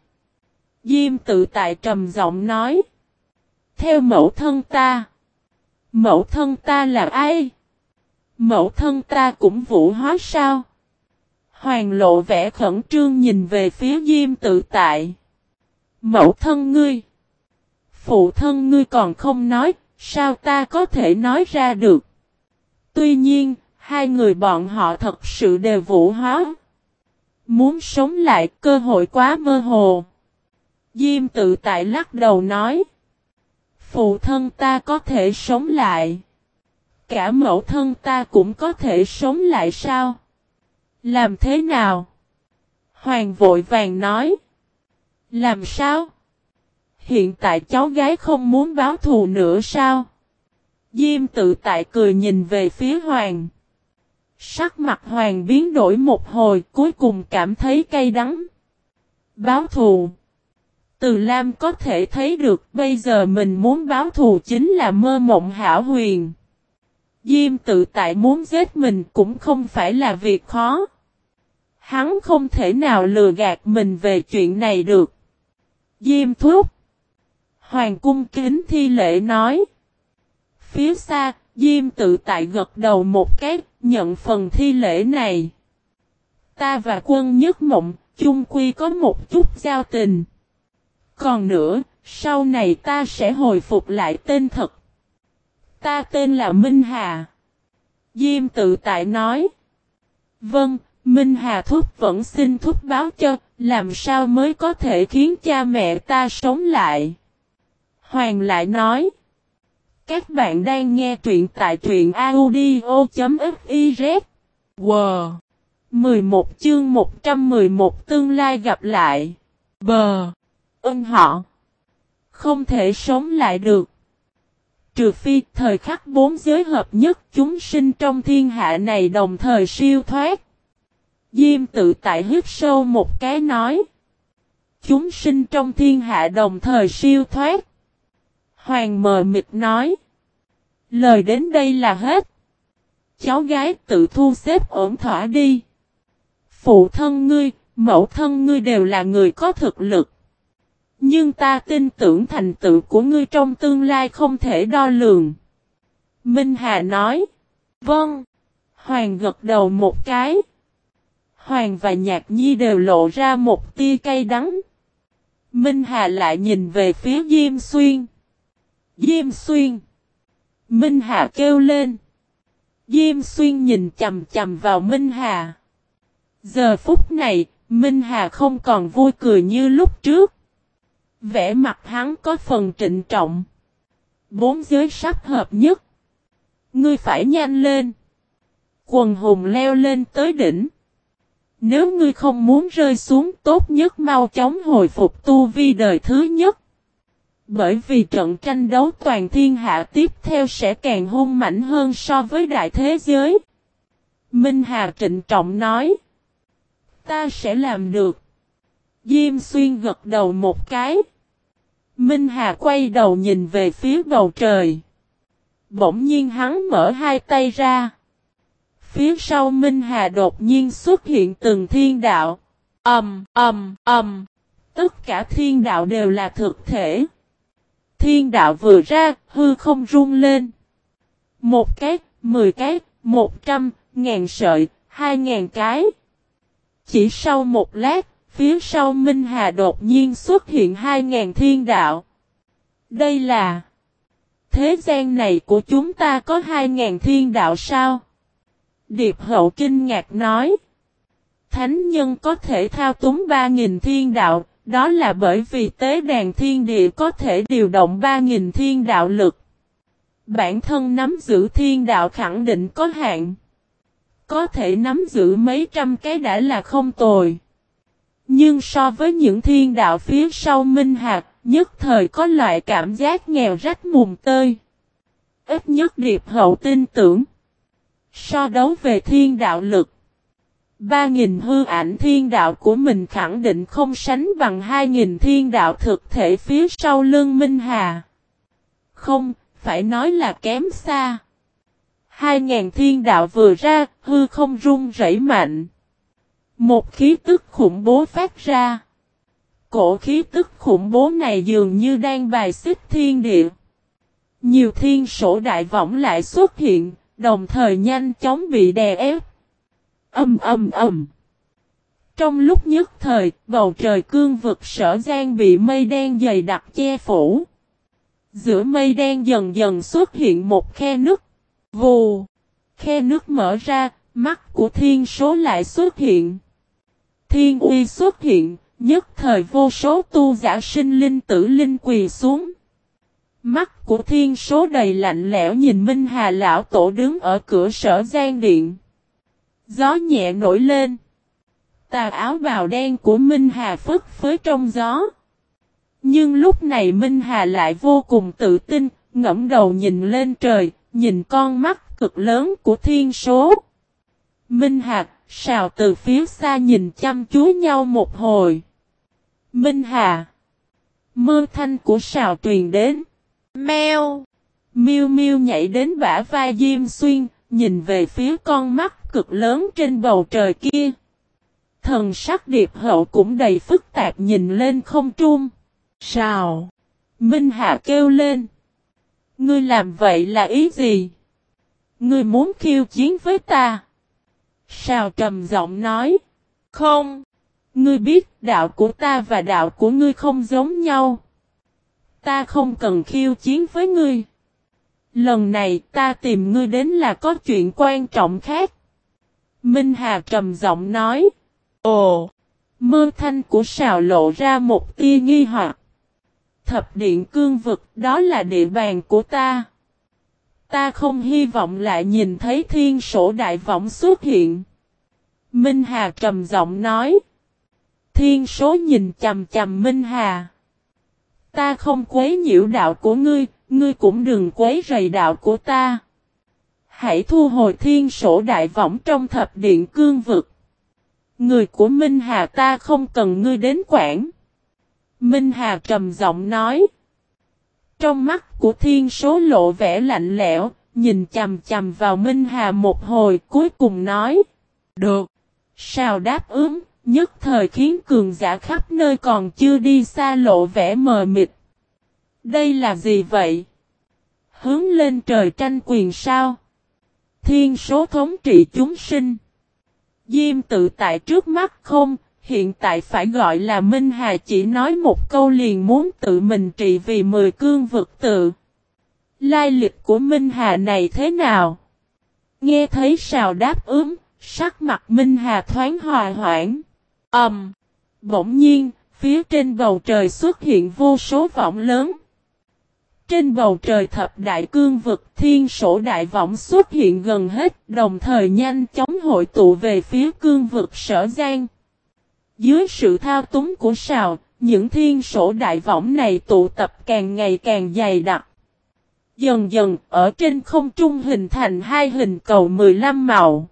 Diêm tự tại trầm giọng nói. Theo mẫu thân ta. Mẫu thân ta là ai? Mẫu thân ta cũng vũ hóa sao? Hoàng lộ vẻ khẩn trương nhìn về phía Diêm tự tại. Mẫu thân ngươi. Phụ thân ngươi còn không nói, sao ta có thể nói ra được? Tuy nhiên, hai người bọn họ thật sự đều vũ hóa. Muốn sống lại cơ hội quá mơ hồ. Diêm tự tại lắc đầu nói. Phụ thân ta có thể sống lại. Cả mẫu thân ta cũng có thể sống lại sao? Làm thế nào? Hoàng vội vàng nói. Làm sao? Hiện tại cháu gái không muốn báo thù nữa sao? Diêm tự tại cười nhìn về phía Hoàng. Sắc mặt Hoàng biến đổi một hồi, cuối cùng cảm thấy cay đắng. Báo thù. Từ Lam có thể thấy được, bây giờ mình muốn báo thù chính là mơ mộng hảo huyền. Diêm tự tại muốn giết mình cũng không phải là việc khó. Hắn không thể nào lừa gạt mình về chuyện này được. Diêm thuốc. Hoàng cung kính thi lễ nói. Phía xa, Diêm tự tại gật đầu một cái, nhận phần thi lễ này. Ta và quân nhất mộng, chung quy có một chút giao tình. Còn nữa, sau này ta sẽ hồi phục lại tên thật. Ta tên là Minh Hà. Diêm tự tại nói. Vâng, Minh Hà Thúc vẫn xin thúc báo cho, làm sao mới có thể khiến cha mẹ ta sống lại. Hoàng lại nói. Các bạn đang nghe truyện tại truyện audio.fiz. Wow! 11 chương 111 tương lai gặp lại. Bờ! Ân họ! Không thể sống lại được. Trừ phi thời khắc bốn giới hợp nhất chúng sinh trong thiên hạ này đồng thời siêu thoát. Diêm tự tại hít sâu một cái nói. Chúng sinh trong thiên hạ đồng thời siêu thoát. Hoàng mờ mịt nói. Lời đến đây là hết. Cháu gái tự thu xếp ổn thỏa đi. Phụ thân ngươi, mẫu thân ngươi đều là người có thực lực. Nhưng ta tin tưởng thành tựu của ngươi trong tương lai không thể đo lường. Minh Hà nói. Vâng. Hoàng gật đầu một cái. Hoàng và Nhạc Nhi đều lộ ra một tia cay đắng. Minh Hà lại nhìn về phía Diêm Xuyên. Diêm Xuyên. Minh Hà kêu lên. Diêm Xuyên nhìn chầm chầm vào Minh Hà. Giờ phút này, Minh Hà không còn vui cười như lúc trước. Vẻ mặt hắn có phần trịnh trọng. Bốn giới sắp hợp nhất. Ngươi phải nhanh lên. Quần hùng leo lên tới đỉnh. Nếu ngươi không muốn rơi xuống tốt nhất mau chóng hồi phục tu vi đời thứ nhất. Bởi vì trận tranh đấu toàn thiên hạ tiếp theo sẽ càng hung mạnh hơn so với đại thế giới. Minh Hà trịnh trọng nói. Ta sẽ làm được. Diêm xuyên gật đầu một cái. Minh Hà quay đầu nhìn về phía bầu trời. Bỗng nhiên hắn mở hai tay ra. Phía sau Minh Hà đột nhiên xuất hiện từng thiên đạo. âm âm âm Tất cả thiên đạo đều là thực thể. Thiên đạo vừa ra, hư không rung lên. Một cái, mười cái, một trăm, ngàn sợi, hai ngàn cái. Chỉ sau một lát, phía sau Minh Hà đột nhiên xuất hiện hai ngàn thiên đạo. Đây là... Thế gian này của chúng ta có hai ngàn thiên đạo sao? Điệp hậu kinh ngạc nói. Thánh nhân có thể thao túng ba nghìn thiên đạo, đó là bởi vì tế đàn thiên địa có thể điều động ba nghìn thiên đạo lực. Bản thân nắm giữ thiên đạo khẳng định có hạn. Có thể nắm giữ mấy trăm cái đã là không tồi. Nhưng so với những thiên đạo phía sau Minh Hạt, nhất thời có loại cảm giác nghèo rách mùng tơi. Ít nhất điệp hậu tin tưởng. So đấu về thiên đạo lực. Ba nghìn hư ảnh thiên đạo của mình khẳng định không sánh bằng hai nghìn thiên đạo thực thể phía sau lưng Minh Hà. Không, phải nói là kém xa. Hai ngàn thiên đạo vừa ra, hư không rung rẩy mạnh. Một khí tức khủng bố phát ra. Cổ khí tức khủng bố này dường như đang bài xích thiên địa. Nhiều thiên sổ đại võng lại xuất hiện, đồng thời nhanh chóng bị đè ép. Âm âm âm. Trong lúc nhất thời, bầu trời cương vực sở gian bị mây đen dày đặc che phủ. Giữa mây đen dần dần xuất hiện một khe nước. Vù. Khe nước mở ra, mắt của thiên số lại xuất hiện. Thiên uy xuất hiện, nhất thời vô số tu giả sinh linh tử linh quỳ xuống. Mắt của thiên số đầy lạnh lẽo nhìn Minh Hà Lão Tổ đứng ở cửa sở gian điện. Gió nhẹ nổi lên. Tà áo bào đen của Minh Hà phất phới trong gió. Nhưng lúc này Minh Hà lại vô cùng tự tin, ngẫm đầu nhìn lên trời, nhìn con mắt cực lớn của thiên số. Minh Hà, sào từ phía xa nhìn chăm chú nhau một hồi. Minh Hà. Mơ thanh của sào truyền đến. Mèo. miu miu nhảy đến bả vai Diêm Xuyên, nhìn về phía con mắt cực lớn trên bầu trời kia. Thần sắc điệp hậu cũng đầy phức tạp nhìn lên không trung. Sao? Minh Hạ kêu lên. Ngươi làm vậy là ý gì? Ngươi muốn khiêu chiến với ta? Sao trầm giọng nói. Không. Ngươi biết đạo của ta và đạo của ngươi không giống nhau. Ta không cần khiêu chiến với ngươi. Lần này ta tìm ngươi đến là có chuyện quan trọng khác. Minh Hà trầm giọng nói. Ồ! Mơ thanh của sào lộ ra một tia nghi hoặc. Thập điện cương vực đó là địa bàn của ta. Ta không hy vọng lại nhìn thấy thiên sổ đại võng xuất hiện. Minh Hà trầm giọng nói. Thiên số nhìn chầm chầm Minh Hà. Ta không quấy nhiễu đạo của ngươi, ngươi cũng đừng quấy rầy đạo của ta. Hãy thu hồi thiên sổ đại võng trong thập điện cương vực. Người của Minh Hà ta không cần ngươi đến quản. Minh Hà trầm giọng nói. Trong mắt của thiên số lộ vẻ lạnh lẽo, nhìn chầm chầm vào Minh Hà một hồi cuối cùng nói. Được. Sao đáp ứng, nhất thời khiến cường giả khắp nơi còn chưa đi xa lộ vẻ mờ mịt. Đây là gì vậy? Hướng lên trời tranh quyền sao? Thiên số thống trị chúng sinh. Diêm tự tại trước mắt không, hiện tại phải gọi là Minh Hà chỉ nói một câu liền muốn tự mình trị vì mười cương vực tự. Lai lịch của Minh Hà này thế nào? Nghe thấy sào đáp ứng, sắc mặt Minh Hà thoáng hòa hoãn. Ẩm! Um, bỗng nhiên, phía trên bầu trời xuất hiện vô số vọng lớn. Trên bầu trời thập đại cương vực thiên sổ đại võng xuất hiện gần hết đồng thời nhanh chóng hội tụ về phía cương vực sở gian. Dưới sự thao túng của sào, những thiên sổ đại võng này tụ tập càng ngày càng dày đặc. Dần dần, ở trên không trung hình thành hai hình cầu 15 màu.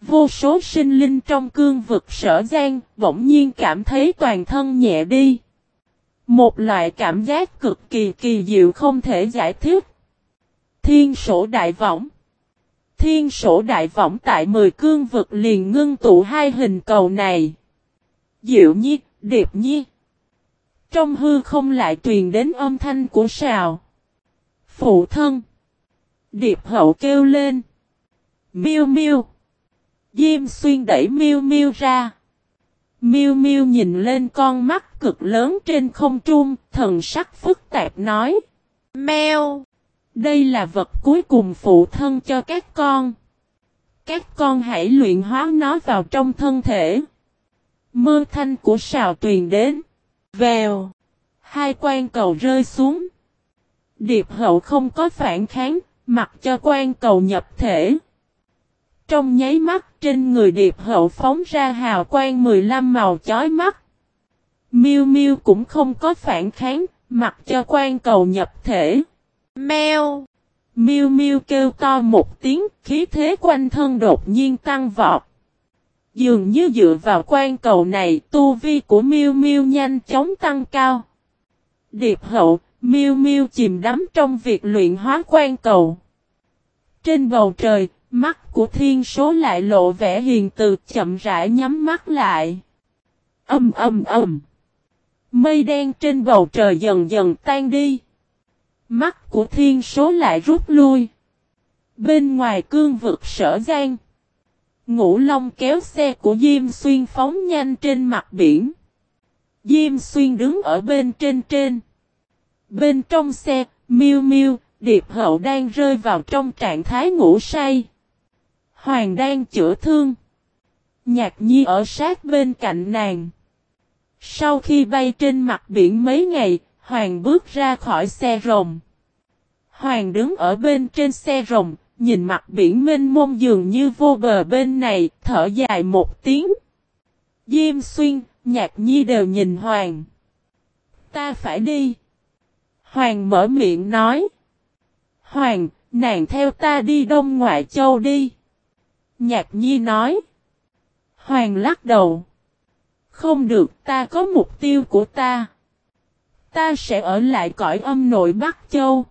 Vô số sinh linh trong cương vực sở gian, bỗng nhiên cảm thấy toàn thân nhẹ đi. Một loại cảm giác cực kỳ kỳ diệu không thể giải thích. Thiên sổ đại võng Thiên sổ đại võng tại 10 cương vực liền ngưng tụ hai hình cầu này. Diệu nhi, điệp nhi. Trong hư không lại truyền đến âm thanh của sào. Phụ thân. Điệp hậu kêu lên. Miêu miêu. Diêm xuyên đẩy miêu miêu ra. Miêu miêu nhìn lên con mắt cực lớn trên không trung, thần sắc phức tạp nói. Mèo. Đây là vật cuối cùng phụ thân cho các con. Các con hãy luyện hóa nó vào trong thân thể. Mơ thanh của sào truyền đến. Vèo. Hai quan cầu rơi xuống. Điệp hậu không có phản kháng, mặc cho quan cầu nhập thể. Trong nháy mắt trên người điệp hậu phóng ra hào quang 15 màu chói mắt. Miu Miu cũng không có phản kháng, mặc cho quan cầu nhập thể. Mèo! Miu Miu kêu to một tiếng, khí thế quanh thân đột nhiên tăng vọt. Dường như dựa vào quan cầu này, tu vi của Miu Miu nhanh chóng tăng cao. Điệp hậu, Miu Miu chìm đắm trong việc luyện hóa quan cầu. Trên bầu trời, mắt của thiên số lại lộ vẻ hiền từ chậm rãi nhắm mắt lại. Âm âm âm. Mây đen trên bầu trời dần dần tan đi. Mắt của thiên số lại rút lui. Bên ngoài cương vực sở gian. Ngũ Long kéo xe của Diêm Xuyên phóng nhanh trên mặt biển. Diêm Xuyên đứng ở bên trên trên. Bên trong xe, Miu Miu, Điệp Hậu đang rơi vào trong trạng thái ngủ say. Hoàng đang chữa thương. Nhạc nhi ở sát bên cạnh nàng. Sau khi bay trên mặt biển mấy ngày, Hoàng bước ra khỏi xe rồng. Hoàng đứng ở bên trên xe rồng, nhìn mặt biển mênh mông dường như vô bờ bên này, thở dài một tiếng. Diêm xuyên, nhạc nhi đều nhìn Hoàng. Ta phải đi. Hoàng mở miệng nói. Hoàng, nàng theo ta đi Đông Ngoại Châu đi. Nhạc nhi nói. Hoàng lắc đầu. Không được ta có mục tiêu của ta. Ta sẽ ở lại cõi âm nội Bắc Châu.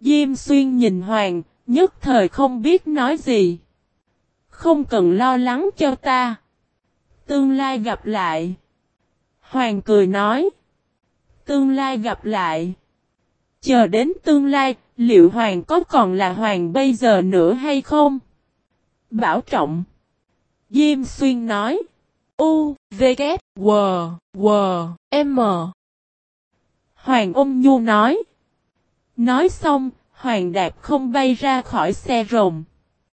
Diêm xuyên nhìn Hoàng, nhất thời không biết nói gì. Không cần lo lắng cho ta. Tương lai gặp lại. Hoàng cười nói. Tương lai gặp lại. Chờ đến tương lai, liệu Hoàng có còn là Hoàng bây giờ nữa hay không? Bảo trọng. Diêm xuyên nói. U, V, K, W, W, M. Hoàng ôm nhu nói. Nói xong, Hoàng Đạp không bay ra khỏi xe rồng.